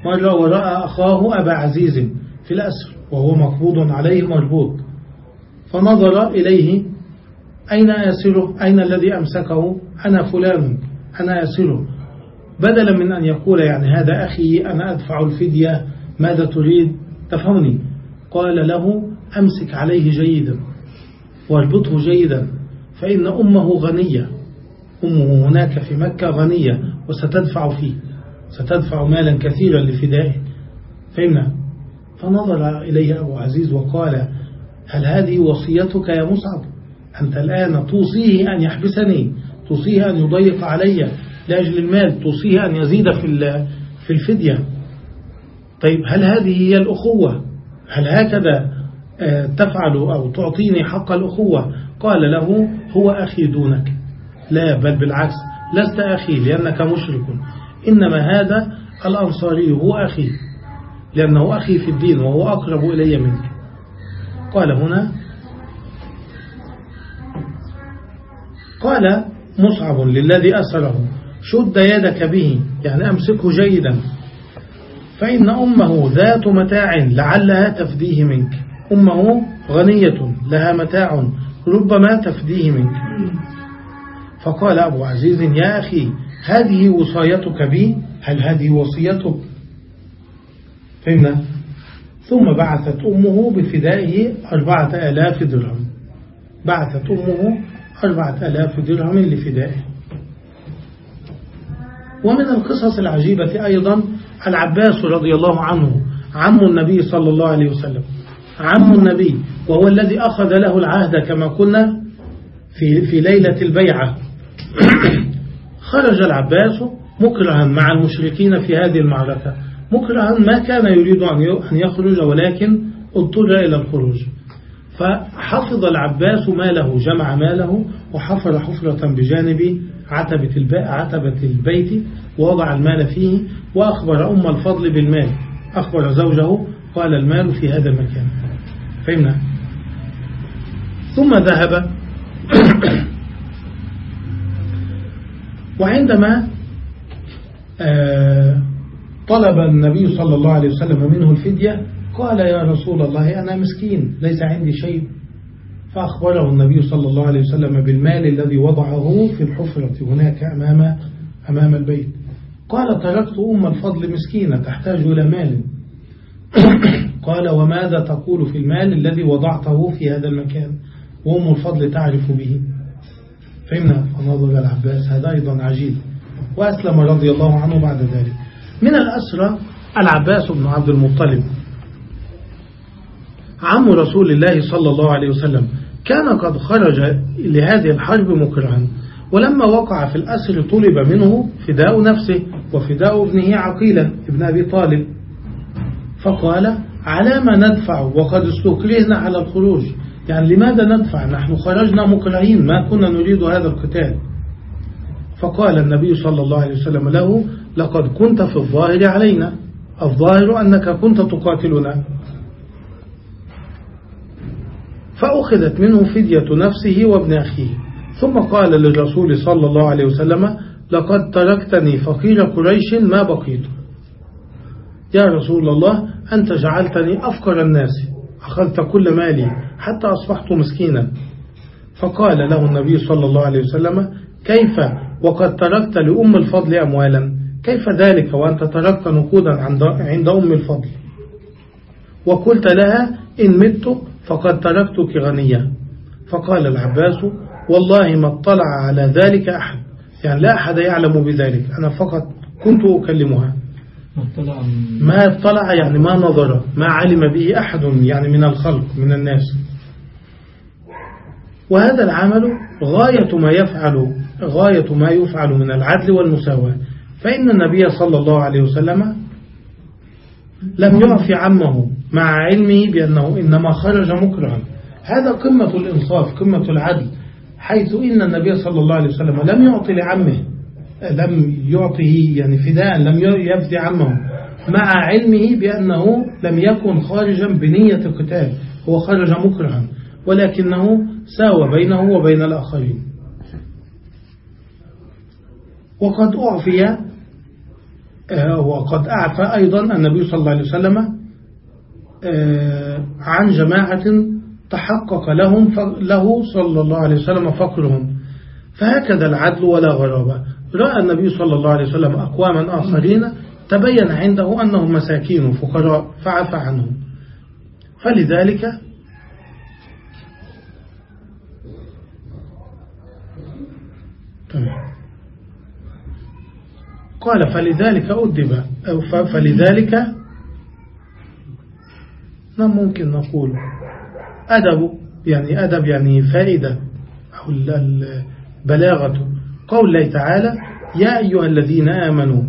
مر ورأى أخاه أبا عزيز في الأسر وهو مقبوض عليه مربوط. فنظر إليه أين أسره أين الذي أمسكه؟ أنا فلان أنا أسره بدلا من أن يقول يعني هذا أخي أنا أدفع الفدية ماذا تريد؟ تفهمني. قال له أمسك عليه جيدا. واربطه جيدا. فإن أمه غنية. أمه هناك في مكة غنية وستدفع فيه. ستدفع مالا كثيرا لفدائه. فهمنا فنظر إليه أبو عزيز وقال هل هذه وصيتك يا مصعب؟ أنت الآن توصيه أن يحبسني توصيه أن يضيق علي لأجل المال توصيه أن يزيد في في الفدية. طيب هل هذه هي الأخوة؟ هل هكذا آه، تفعل أو تعطيني حق الأخوة؟ قال له هو أخي دونك. لا بل بالعكس لست أخي لأنك مشرك. إنما هذا الأنصاري هو أخي لأنه أخي في الدين وهو أقرب إلي منك. قال هنا قال مصعب للذي أسره شد يدك به يعني أمسكه جيدا. فإن أمه ذات متاع لعلها تفديه منك. أمه غنية لها متاع. ربما تفديه منك. فقال أبو عزيز يا أخي هذه وصايتك بي؟ هل هذه وصيتك؟ فهمنا ثم بعثت أمه بفدائه أربعة آلاف درهم. بعثت أمه أربعة آلاف درهم لفدائه. ومن القصص العجيبة أيضا العباس رضي الله عنه عم النبي صلى الله عليه وسلم. عم النبي وهو الذي أخذ له العهد كما قلنا في, في ليلة البيعة. خرج العباس مكرها مع المشركين في هذه المعركة. مكرها ما كان يريد أن يخرج ولكن اضطر إلى الخروج. فحفظ العباس ماله جمع ماله وحفر حفرة بجانب عتبة, عتبة البيت ووضع المال فيه وأخبر أم الفضل بالمال. أخبر زوجه قال المال في هذا المكان. فهمنا؟ ثم ذهب. وعندما آه، طلب النبي صلى الله عليه وسلم منه الفدية قال يا رسول الله أنا مسكين ليس عندي شيء. فأخبره النبي صلى الله عليه وسلم بالمال الذي وضعه في الحفرة هناك أمام أمام البيت. قال تركت أم الفضل مسكينة تحتاج إلى مال. قال وماذا تقول في المال الذي وضعته في هذا المكان؟ وأم الفضل تعرف به. فهمنا؟ فنظر العباس هذا أيضا عجيب. وأسلم رضي الله عنه بعد ذلك. من الأسرى العباس بن عبد المطلب. عم رسول الله صلى الله عليه وسلم. كان قد خرج لهذه الحرب مكرها ولما وقع في الأسر طلب منه فداء نفسه وفداء ابنه عقيلا ابن أبي طالب. فقال على ما ندفع وقد استكرهنا على الخروج. يعني لماذا ندفع نحن؟ خرجنا مكرهين ما كنا نريد هذا القتال. فقال النبي صلى الله عليه وسلم له لقد كنت في الظاهر علينا الظاهر أنك كنت تقاتلنا. فأخذت منه فدية نفسه وابن أخيه. ثم قال للرسول صلى الله عليه وسلم لقد تركتني فقير قريش ما بقيت. يا رسول الله أنت جعلتني أفقر الناس. أخذت كل مالي حتى أصبحت مسكينا. فقال له النبي صلى الله عليه وسلم كيف؟ وقد تركت لأم الفضل أموالا. كيف ذلك وأنت تركت نقودا عند أم الفضل? وقلت لها إن مت فقد تركتك غنية فقال العباس والله ما اطلع على ذلك أحد. يعني لا أحد يعلم بذلك. أنا فقط كنت أكلمها. ما اطلع يعني ما نظر ما علم به أحد يعني من الخلق من الناس. وهذا العمل غاية ما يفعل غاية ما يفعل من العدل والمساواة. فإن النبي صلى الله عليه وسلم لم يعفي عمه مع علمه بأنه إنما خرج مكرها. هذا قمة الإنصاف قمة العدل حيث إن النبي صلى الله عليه وسلم لم يعطي لعمه. لم يعطيه يعني فداء لم يفدي عمه مع علمه بأنه لم يكن خارجا بنية قتال هو خرج مكرها ولكنه ساوى بينه وبين الآخرين. وقد أعفي آه، وقد أعفى أيضا النبي صلى الله عليه وسلم آه، عن جماعة تحقق لهم له صلى الله عليه وسلم فقرهم. فهكذا العدل ولا غرابة. رأى النبي صلى الله عليه وسلم أقواما آخرين تبين عنده أنهم مساكين فقراء فعفى عنهم. فلذلك قال فلذلك أدب أو فلذلك ممكن نقول؟ أدب يعني أدب يعني فائدة أو البلاغة قول الله تعالى يا أيها الذين آمنوا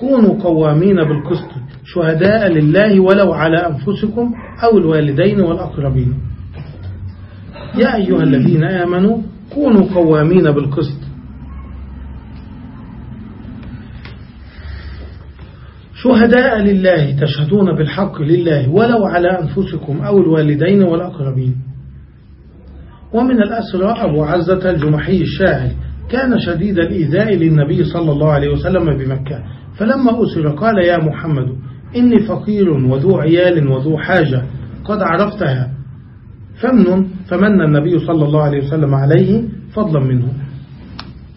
كونوا قوامين بالقسط شهداء لله ولو على أنفسكم أو الوالدين والأقربين. يا أيها الذين آمنوا كونوا قوامين بالقسط. شهداء لله تشهدون بالحق لله ولو على أنفسكم أو الوالدين والأقربين. ومن الأسرى أبو عزة الجمحي الشاعر كان شديد الإيذاء للنبي صلى الله عليه وسلم بمكة. فلما أسر قال يا محمد إني فقير وذو عيال وذو حاجة قد عرفتها. فمن فمن النبي صلى الله عليه وسلم عليه فضلا منه.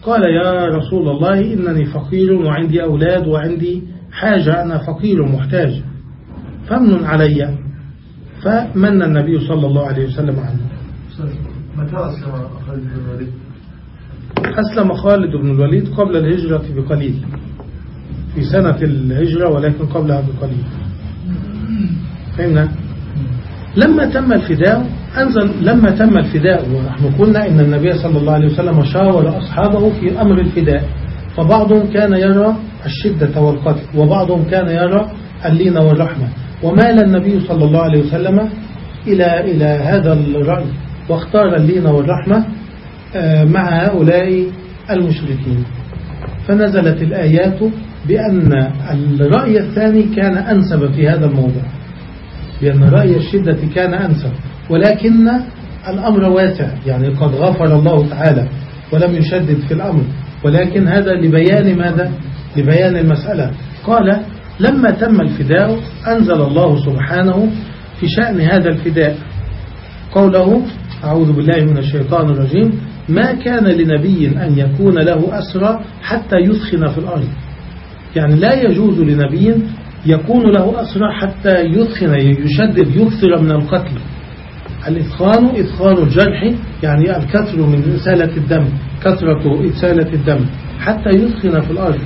قال يا رسول الله إنني فقير وعندي أولاد وعندي حاجة أنا فقير محتاج. فمن علي فمن النبي صلى الله عليه وسلم عنه. متى أسلم خالد أسلم خالد بن الوليد قبل الهجرة بقليل في سنة الهجرة ولكن قبلها بقليل. فهمنا؟ لما تم الفداء أنزل لما تم الفداء ونحن قلنا إن النبي صلى الله عليه وسلم شاور أصحابه في أمر الفداء فبعضهم كان يرى الشدة والقتل وبعضهم كان يرى اللين والرحمة. ومال النبي صلى الله عليه وسلم إلى إلى هذا الرأي واختار اللين والرحمة مع هؤلاء المشركين. فنزلت الآيات بأن الرأي الثاني كان أنسب في هذا الموضوع بأن رأي الشدة كان أنسب. ولكن الأمر واسع يعني قد غفر الله تعالى ولم يشدد في الأمر. ولكن هذا لبيان ماذا؟ لبيان المسألة. قال لما تم الفداء أنزل الله سبحانه في شأن هذا الفداء. قوله أعوذ بالله من الشيطان الرجيم. ما كان لنبي أن يكون له أسرى حتى يثخن في الأرض. يعني لا يجوز لنبي يكون له أسرى حتى يثخن يشدد يكثر من القتل. الإثخان إثخان الجرح يعني الكثر من إسالة الدم كثرة إسالة الدم حتى يثخن في الأرض.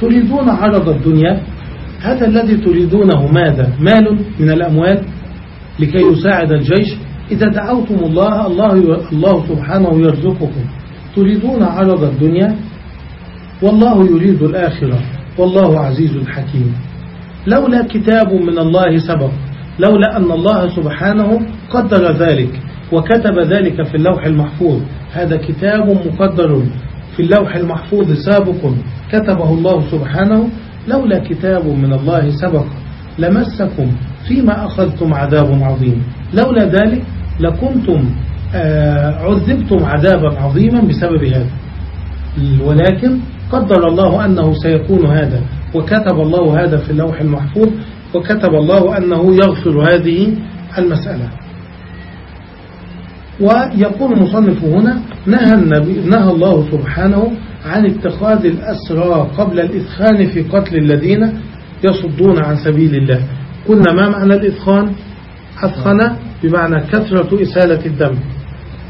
تريدون عرض الدنيا؟ هذا الذي تريدونه ماذا؟ مال من الأموال لكي يساعد الجيش؟ إذا دعوتم الله الله, الله سبحانه يرزقكم. تريدون عرض الدنيا؟ والله يريد الآخرة. والله عزيز حكيم. لولا كتاب من الله سبق لولا أن الله سبحانه قدر ذلك وكتب ذلك في اللوح المحفوظ. هذا كتاب مقدر في اللوح المحفوظ سابق كتبه الله سبحانه. لولا كتاب من الله سبق لمسكم فيما أخذتم عذاب عظيم. لولا ذلك لكنتم آه، عذبتم عذابا عظيما بسبب هذا. ولكن قدر الله أنه سيكون هذا وكتب الله هذا في اللوح المحفوظ وكتب الله أنه يغفر هذه المسألة. ويقول المصنف هنا نهى, النبي نهى الله سبحانه عن اتخاذ الأسرى قبل الإثخان في قتل الذين يصدون عن سبيل الله. قلنا ما معنى الإثخان أثخن بمعنى كثرة إسالة الدم.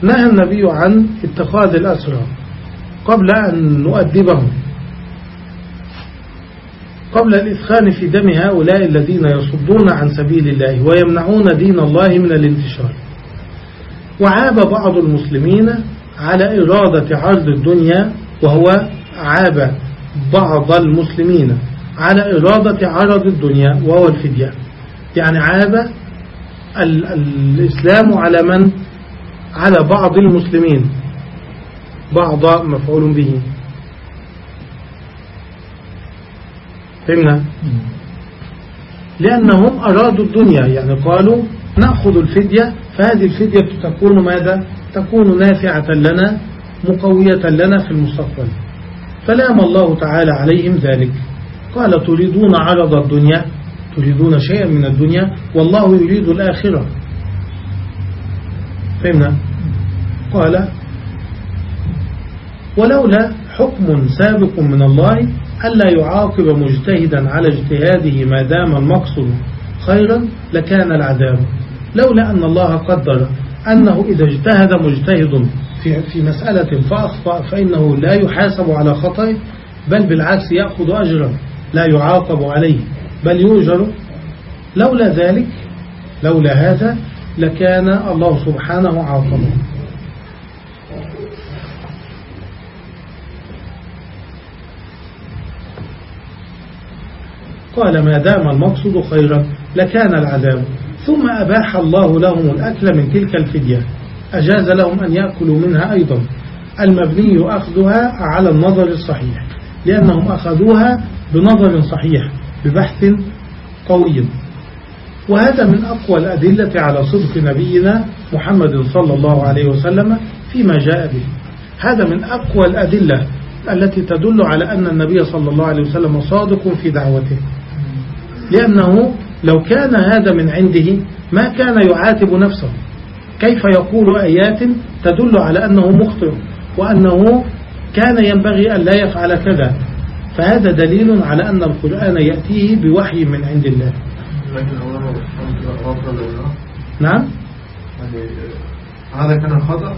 نهى النبي عن اتخاذ الأسرى قبل أن نؤدبهم. قبل الإثخان في دم هؤلاء الذين يصدون عن سبيل الله ويمنعون دين الله من الانتشار. وعاب بعض المسلمين على إرادة عرض الدنيا وهو عاب بعض المسلمين على إرادة عرض الدنيا وهو الفدية. يعني عاب الإسلام على من? على بعض المسلمين. بعض مفعول به. فهمنا؟ لأنهم أرادوا الدنيا. يعني قالوا نأخذ الفدية. فهذه الفدية تكون ماذا؟ تكون نافعة لنا مقوية لنا في المستقبل. فلام الله تعالى عليهم ذلك. قال تريدون عرض الدنيا؟ تريدون شيئا من الدنيا والله يريد الآخرة. فهمنا؟ قال ولولا حكم سابق من الله ألا يعاقب مجتهدا على اجتهاده ما دام المقصد خيرا لكان العذاب. لولا أن الله قدر أنه إذا اجتهد مجتهد في, في مسألة فأخطأ فإنه لا يحاسب على خطأه بل بالعكس يأخذ أجرا لا يعاقب عليه. بل يؤجر لولا ذلك لولا هذا لكان الله سبحانه عاقبه قال ما دام المقصد خيرا لكان العذاب ثم أباح الله لهم الأكل من تلك الفدية. أجاز لهم أن يأكلوا منها أيضا. المبني أخذها على النظر الصحيح لأنهم أخذوها بنظر صحيح. ببحث قوي. وهذا من أقوى الأدلة على صدق نبينا محمد صلى الله عليه وسلم فيما جاء به. هذا من أقوى الأدلة التي تدل على أن النبي صلى الله عليه وسلم صادق في دعوته. لأنه لو كان هذا من عنده ما كان يعاتب نفسه. كيف يقول آيات تدل على أنه مخطئ وأنه كان ينبغي أن لا يفعل كذا؟ فهذا دليل على أن القرآن يأتيه بوحي من عند الله. نعم. هذا كان خطأ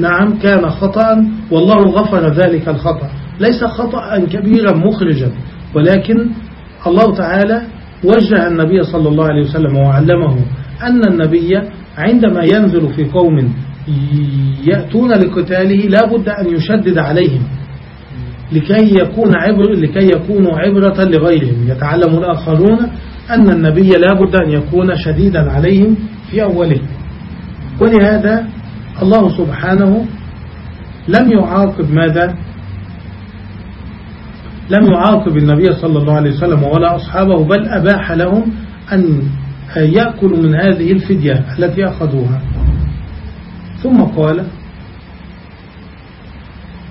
نعم كان خطأ. والله غفر ذلك الخطأ. ليس خطأ كبيرا مخرجا ولكن الله تعالى وجه النبي صلى الله عليه وسلم وعلمه أن النبي عندما ينزل في قوم يأتون لقتاله لا بد أن يشدد عليهم. لكي يكون عبر لكي يكونوا عبرة لغيرهم. يتعلم الآخرون أن النبي لا بد أن يكون شديدا عليهم في أوله. ولهذا الله سبحانه لم يعاقب ماذا؟ لم يعاقب النبي صلى الله عليه وسلم ولا أصحابه بل أباح لهم أن يأكلوا من هذه الفدية التي أخذوها. ثم قال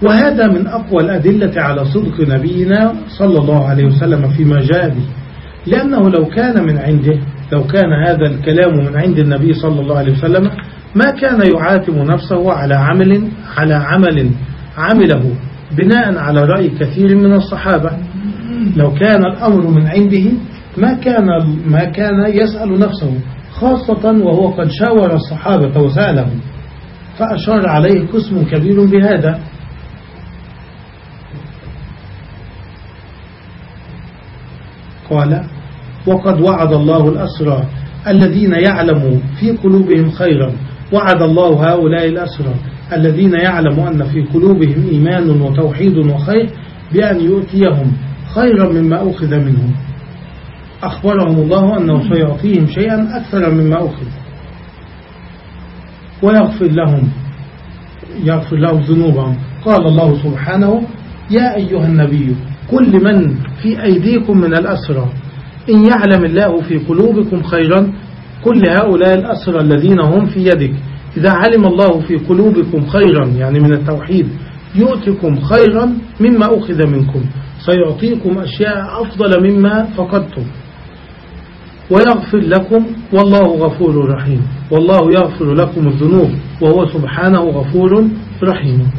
وهذا من أقوى الأدلة على صدق نبينا صلى الله عليه وسلم فيما جاء به. لأنه لو كان من عنده لو كان هذا الكلام من عند النبي صلى الله عليه وسلم ما كان يعاتب نفسه على عمل على عمل عمله بناء على رأي كثير من الصحابة. لو كان الأمر من عنده ما كان ما كان يسأل نفسه خاصة وهو قد شاور الصحابة وسألهم. فأشار عليه قسم كبير بهذا. قال وقد وعد الله الأسرى الذين يعلموا في قلوبهم خيرا. وعد الله هؤلاء الأسرى الذين يعلموا أن في قلوبهم إيمان وتوحيد وخير بأن يؤتيهم خيرا مما أخذ منهم. أخبرهم الله أنه سيعطيهم شيئا أكثر مما أخذ. ويغفر لهم يغفر لهم ذنوبهم. قال الله سبحانه يا أيها النبي كل من في أيديكم من الأسرى. إن يعلم الله في قلوبكم خيرا كل هؤلاء الأسرى الذين هم في يدك. إذا علم الله في قلوبكم خيرا يعني من التوحيد يؤتكم خيرا مما أخذ منكم. سيعطيكم أشياء أفضل مما فقدتم. ويغفر لكم والله غفور رحيم. والله يغفر لكم الذنوب وهو سبحانه غفور رحيم.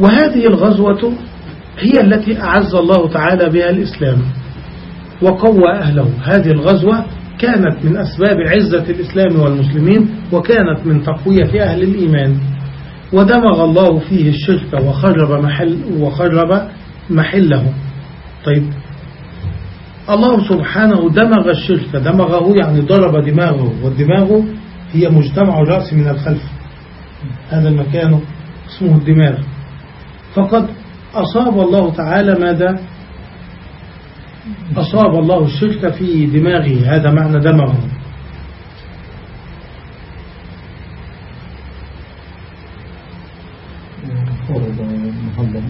وهذه الغزوة هي التي أعز الله تعالى بها الإسلام وقوى أهله. هذه الغزوة كانت من أسباب عزة الإسلام والمسلمين وكانت من تقوية أهل الإيمان. ودمغ الله فيه الشرك وخرب, محل وخرب محله. طيب. الله سبحانه دمغ الشرك. دمغه يعني ضرب دماغه والدماغ هي مجتمع الرأس من الخلف. هذا المكان اسمه الدماغ. فقد أصاب الله تعالى ماذا؟ أصاب الله الشرك في دماغه هذا معنى دمغه وخرب محله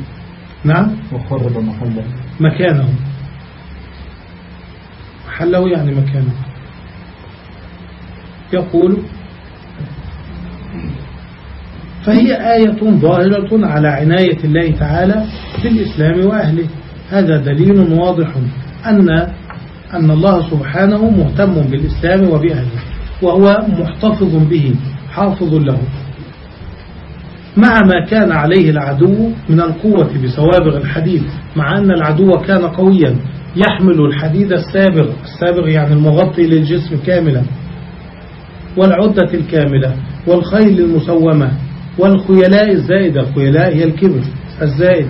نعم؟ وخرب محله مكانه. محله يعني مكانه. يقول فهي آية ظاهرة على عناية الله تعالى بالإسلام وأهله. هذا دليل واضح أن أن الله سبحانه مهتم بالإسلام وبأهله وهو محتفظ به حافظ له. مع ما كان عليه العدو من القوة بسوابغ الحديد مع أن العدو كان قويا يحمل الحديد السابغ السابغ يعني المغطي للجسم كاملا والعدة الكاملة والخيل المسومة والخيلاء الزائدة الخيلاء هي الكبر الزائد.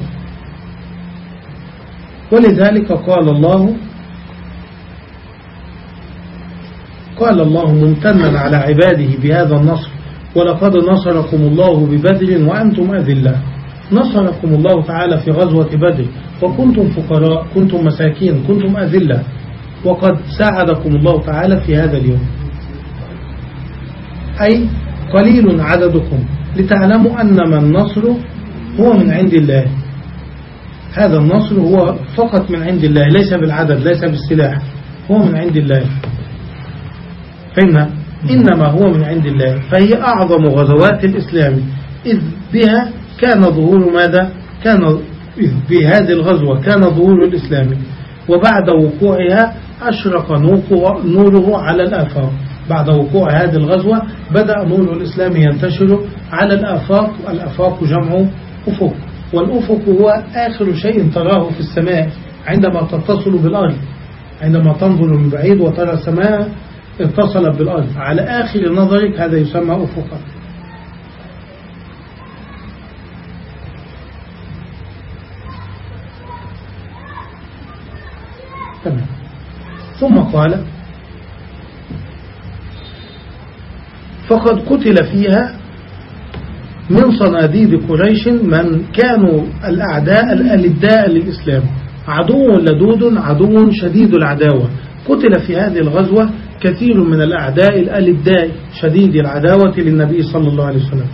ولذلك قال الله قال الله ممتنا على عباده بهذا النصر ولقد نصركم الله ببدر وأنتم أذلة. نصركم الله تعالى في غزوة بدر وكنتم فقراء كنتم مساكين كنتم أذلة. وقد ساعدكم الله تعالى في هذا اليوم. أي قليل عددكم. لتعلموا أنما النصر هو من عند الله. هذا النصر هو فقط من عند الله ليس بالعدد ليس بالسلاح هو من عند الله. فهمنا إنما هو من عند الله فهي أعظم غزوات الإسلام. إذ بها كان ظهور ماذا؟ كان إذ بهذه الغزوة كان ظهور الإسلام. وبعد وقوعها أشرق نوره على الآفاق. بعد وقوع هذه الغزوة بدأ نور الإسلام ينتشر على الآفاق الآفاق جمع أفق. والأفق هو آخر شيء تراه في السماء عندما تتصل بالأرض. عندما تنظر من بعيد وترى السماء اتصلت بالأرض. على آخر نظرك هذا يسمى أفقا تمام. ثم قال فقد قتل فيها من صناديد قريش من كانوا الأعداء الألداء للإسلام. عدو لدود عدو شديد العداوة. قتل في هذه الغزوة كثير من الأعداء الألداء شديد العداوة للنبي صلى الله عليه وسلم.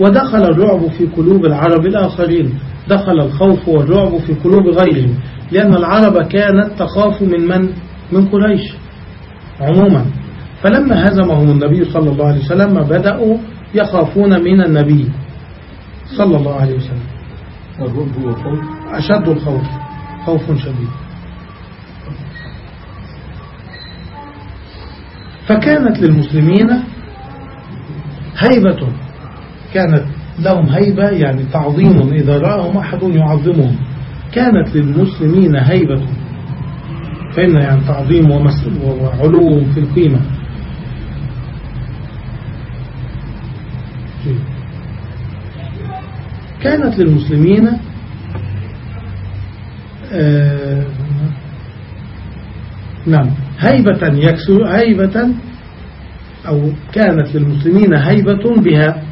ودخل الرعب في قلوب العرب الآخرين. دخل الخوف والرعب في قلوب غيرهم. لأن العرب كانت تخاف من من؟ من قريش. عموما. فلما هزمهم النبي صلى الله عليه وسلم بدأوا يخافون من النبي. صلى الله عليه وسلم. الرب هو خوف؟ أشد الخوف خوف شديد. فكانت للمسلمين هيبة. كانت لهم هيبة يعني تعظيم إذا رأهم أحد يعظمهم. كانت للمسلمين هيبة. فإن يعني تعظيم وعلو في القيمة. كانت للمسلمين آه، نعم هيبة يكسر هيبة أو كانت للمسلمين هيبة بها.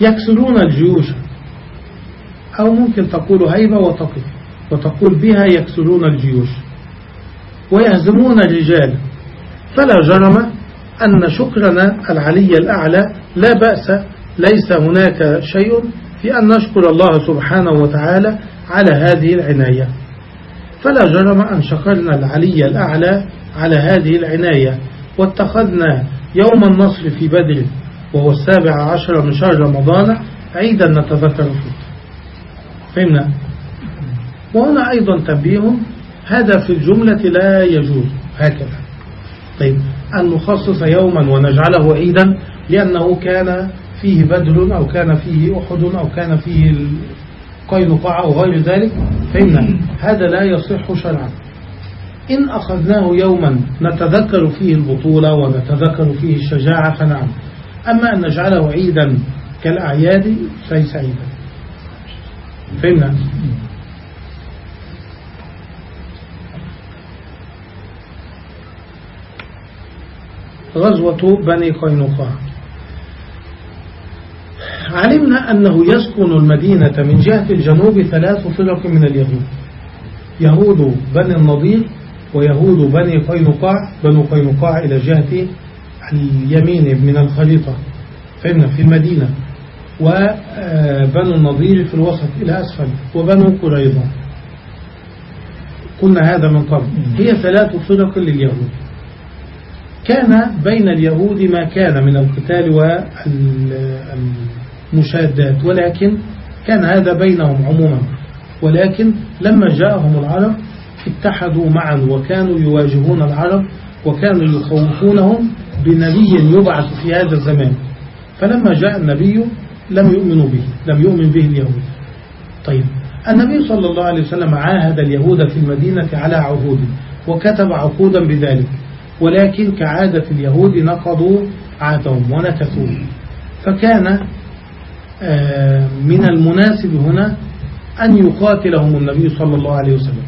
يكسرون الجيوش أو ممكن تقول هيبة وتقف وتقول بها يكسرون الجيوش ويهزمون الرجال. فلا جرم أن شكرنا العلي الأعلى لا بأس ليس هناك شيء في أن نشكر الله سبحانه وتعالى على هذه العناية. فلا جرم أن شكرنا العلي الأعلى على هذه العناية. واتخذنا يوم النصر في بدر وهو السابع عشر من شهر رمضان عيدا نتذكر فيه. فهمنا؟ وهنا أيضا تنبيه هذا في الجملة لا يجوز. هكذا. طيب أن نخصص يوما ونجعله عيدا لأنه كان فيه بدر أو كان فيه أحد أو كان فيه قينقاع أو غير ذلك فهمنا هذا لا يصح شرعا. إن أخذناه يوما نتذكر فيه البطولة ونتذكر فيه الشجاعة فنعم. أما أن نجعله عيدا كالأعياد ليس عيدا. فهمنا غزوة بني قينقاع. علمنا أنه يسكن المدينة من جهة الجنوب ثلاث فرق من اليهود. يهود بني النضير ويهود بني قينقاع بنو قينقاع إلى جهة اليمين من الخريطة. فهمنا في المدينة. وبنو النضير في الوسط إلى أسفل. وبنو قريظة. قلنا هذا من قبل. هي ثلاث فرق لليهود. كان بين اليهود ما كان من القتال والمشادات ولكن كان هذا بينهم عموما. ولكن لما جاءهم العرب اتحدوا معا وكانوا يواجهون العرب وكانوا يخوفونهم بنبي يبعث في هذا الزمان. فلما جاء النبي لم يؤمنوا به لم يؤمن به اليهود. طيب النبي صلى الله عليه وسلم عاهد اليهود في المدينة على عهود وكتب عقودا بذلك. ولكن كعادة اليهود نقضوا عهدهم ونكثوا. فكان من المناسب هنا أن يقاتلهم النبي صلى الله عليه وسلم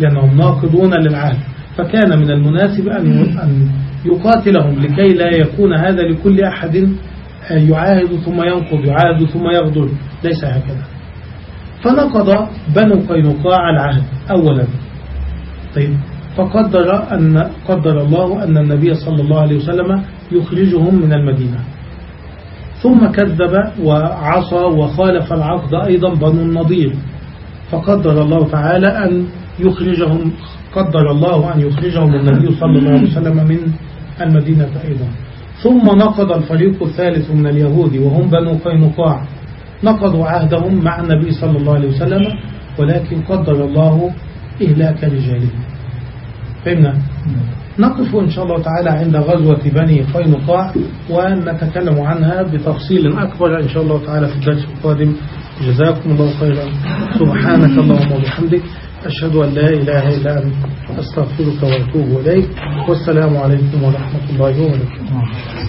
لأنهم ناقضون للعهد. فكان من المناسب أن يقاتلهم لكي لا يكون هذا لكل أحد يعاهد ثم ينقض يعاهد ثم يغدر. ليس هكذا. فنقض بنو قينقاع العهد أولا. طيب. فقدر أن قدر الله أن النبي صلى الله عليه وسلم يخرجهم من المدينة. ثم كذب وعصى وخالف العقد أيضا بنو النضير. فقدر الله تعالى أن يخرجهم قدر الله أن يخرجهم النبي صلى الله عليه وسلم من المدينة أيضا. ثم نقض الفريق الثالث من اليهود وهم بنو قينقاع. نقضوا عهدهم مع النبي صلى الله عليه وسلم ولكن قدر الله إهلاك رجالهم. فهمنا؟ نقف إن شاء الله تعالى عند غزوة بني قينقاع ونتكلم عنها بتفصيل أكبر إن شاء الله تعالى في الدرس القادم. جزاكم الله خيرا. سبحانك اللهم وبحمدك. أشهد أن لا إله إلا أنت. أستغفرك وأتوب إليك. والسلام عليكم ورحمة الله وبركاته.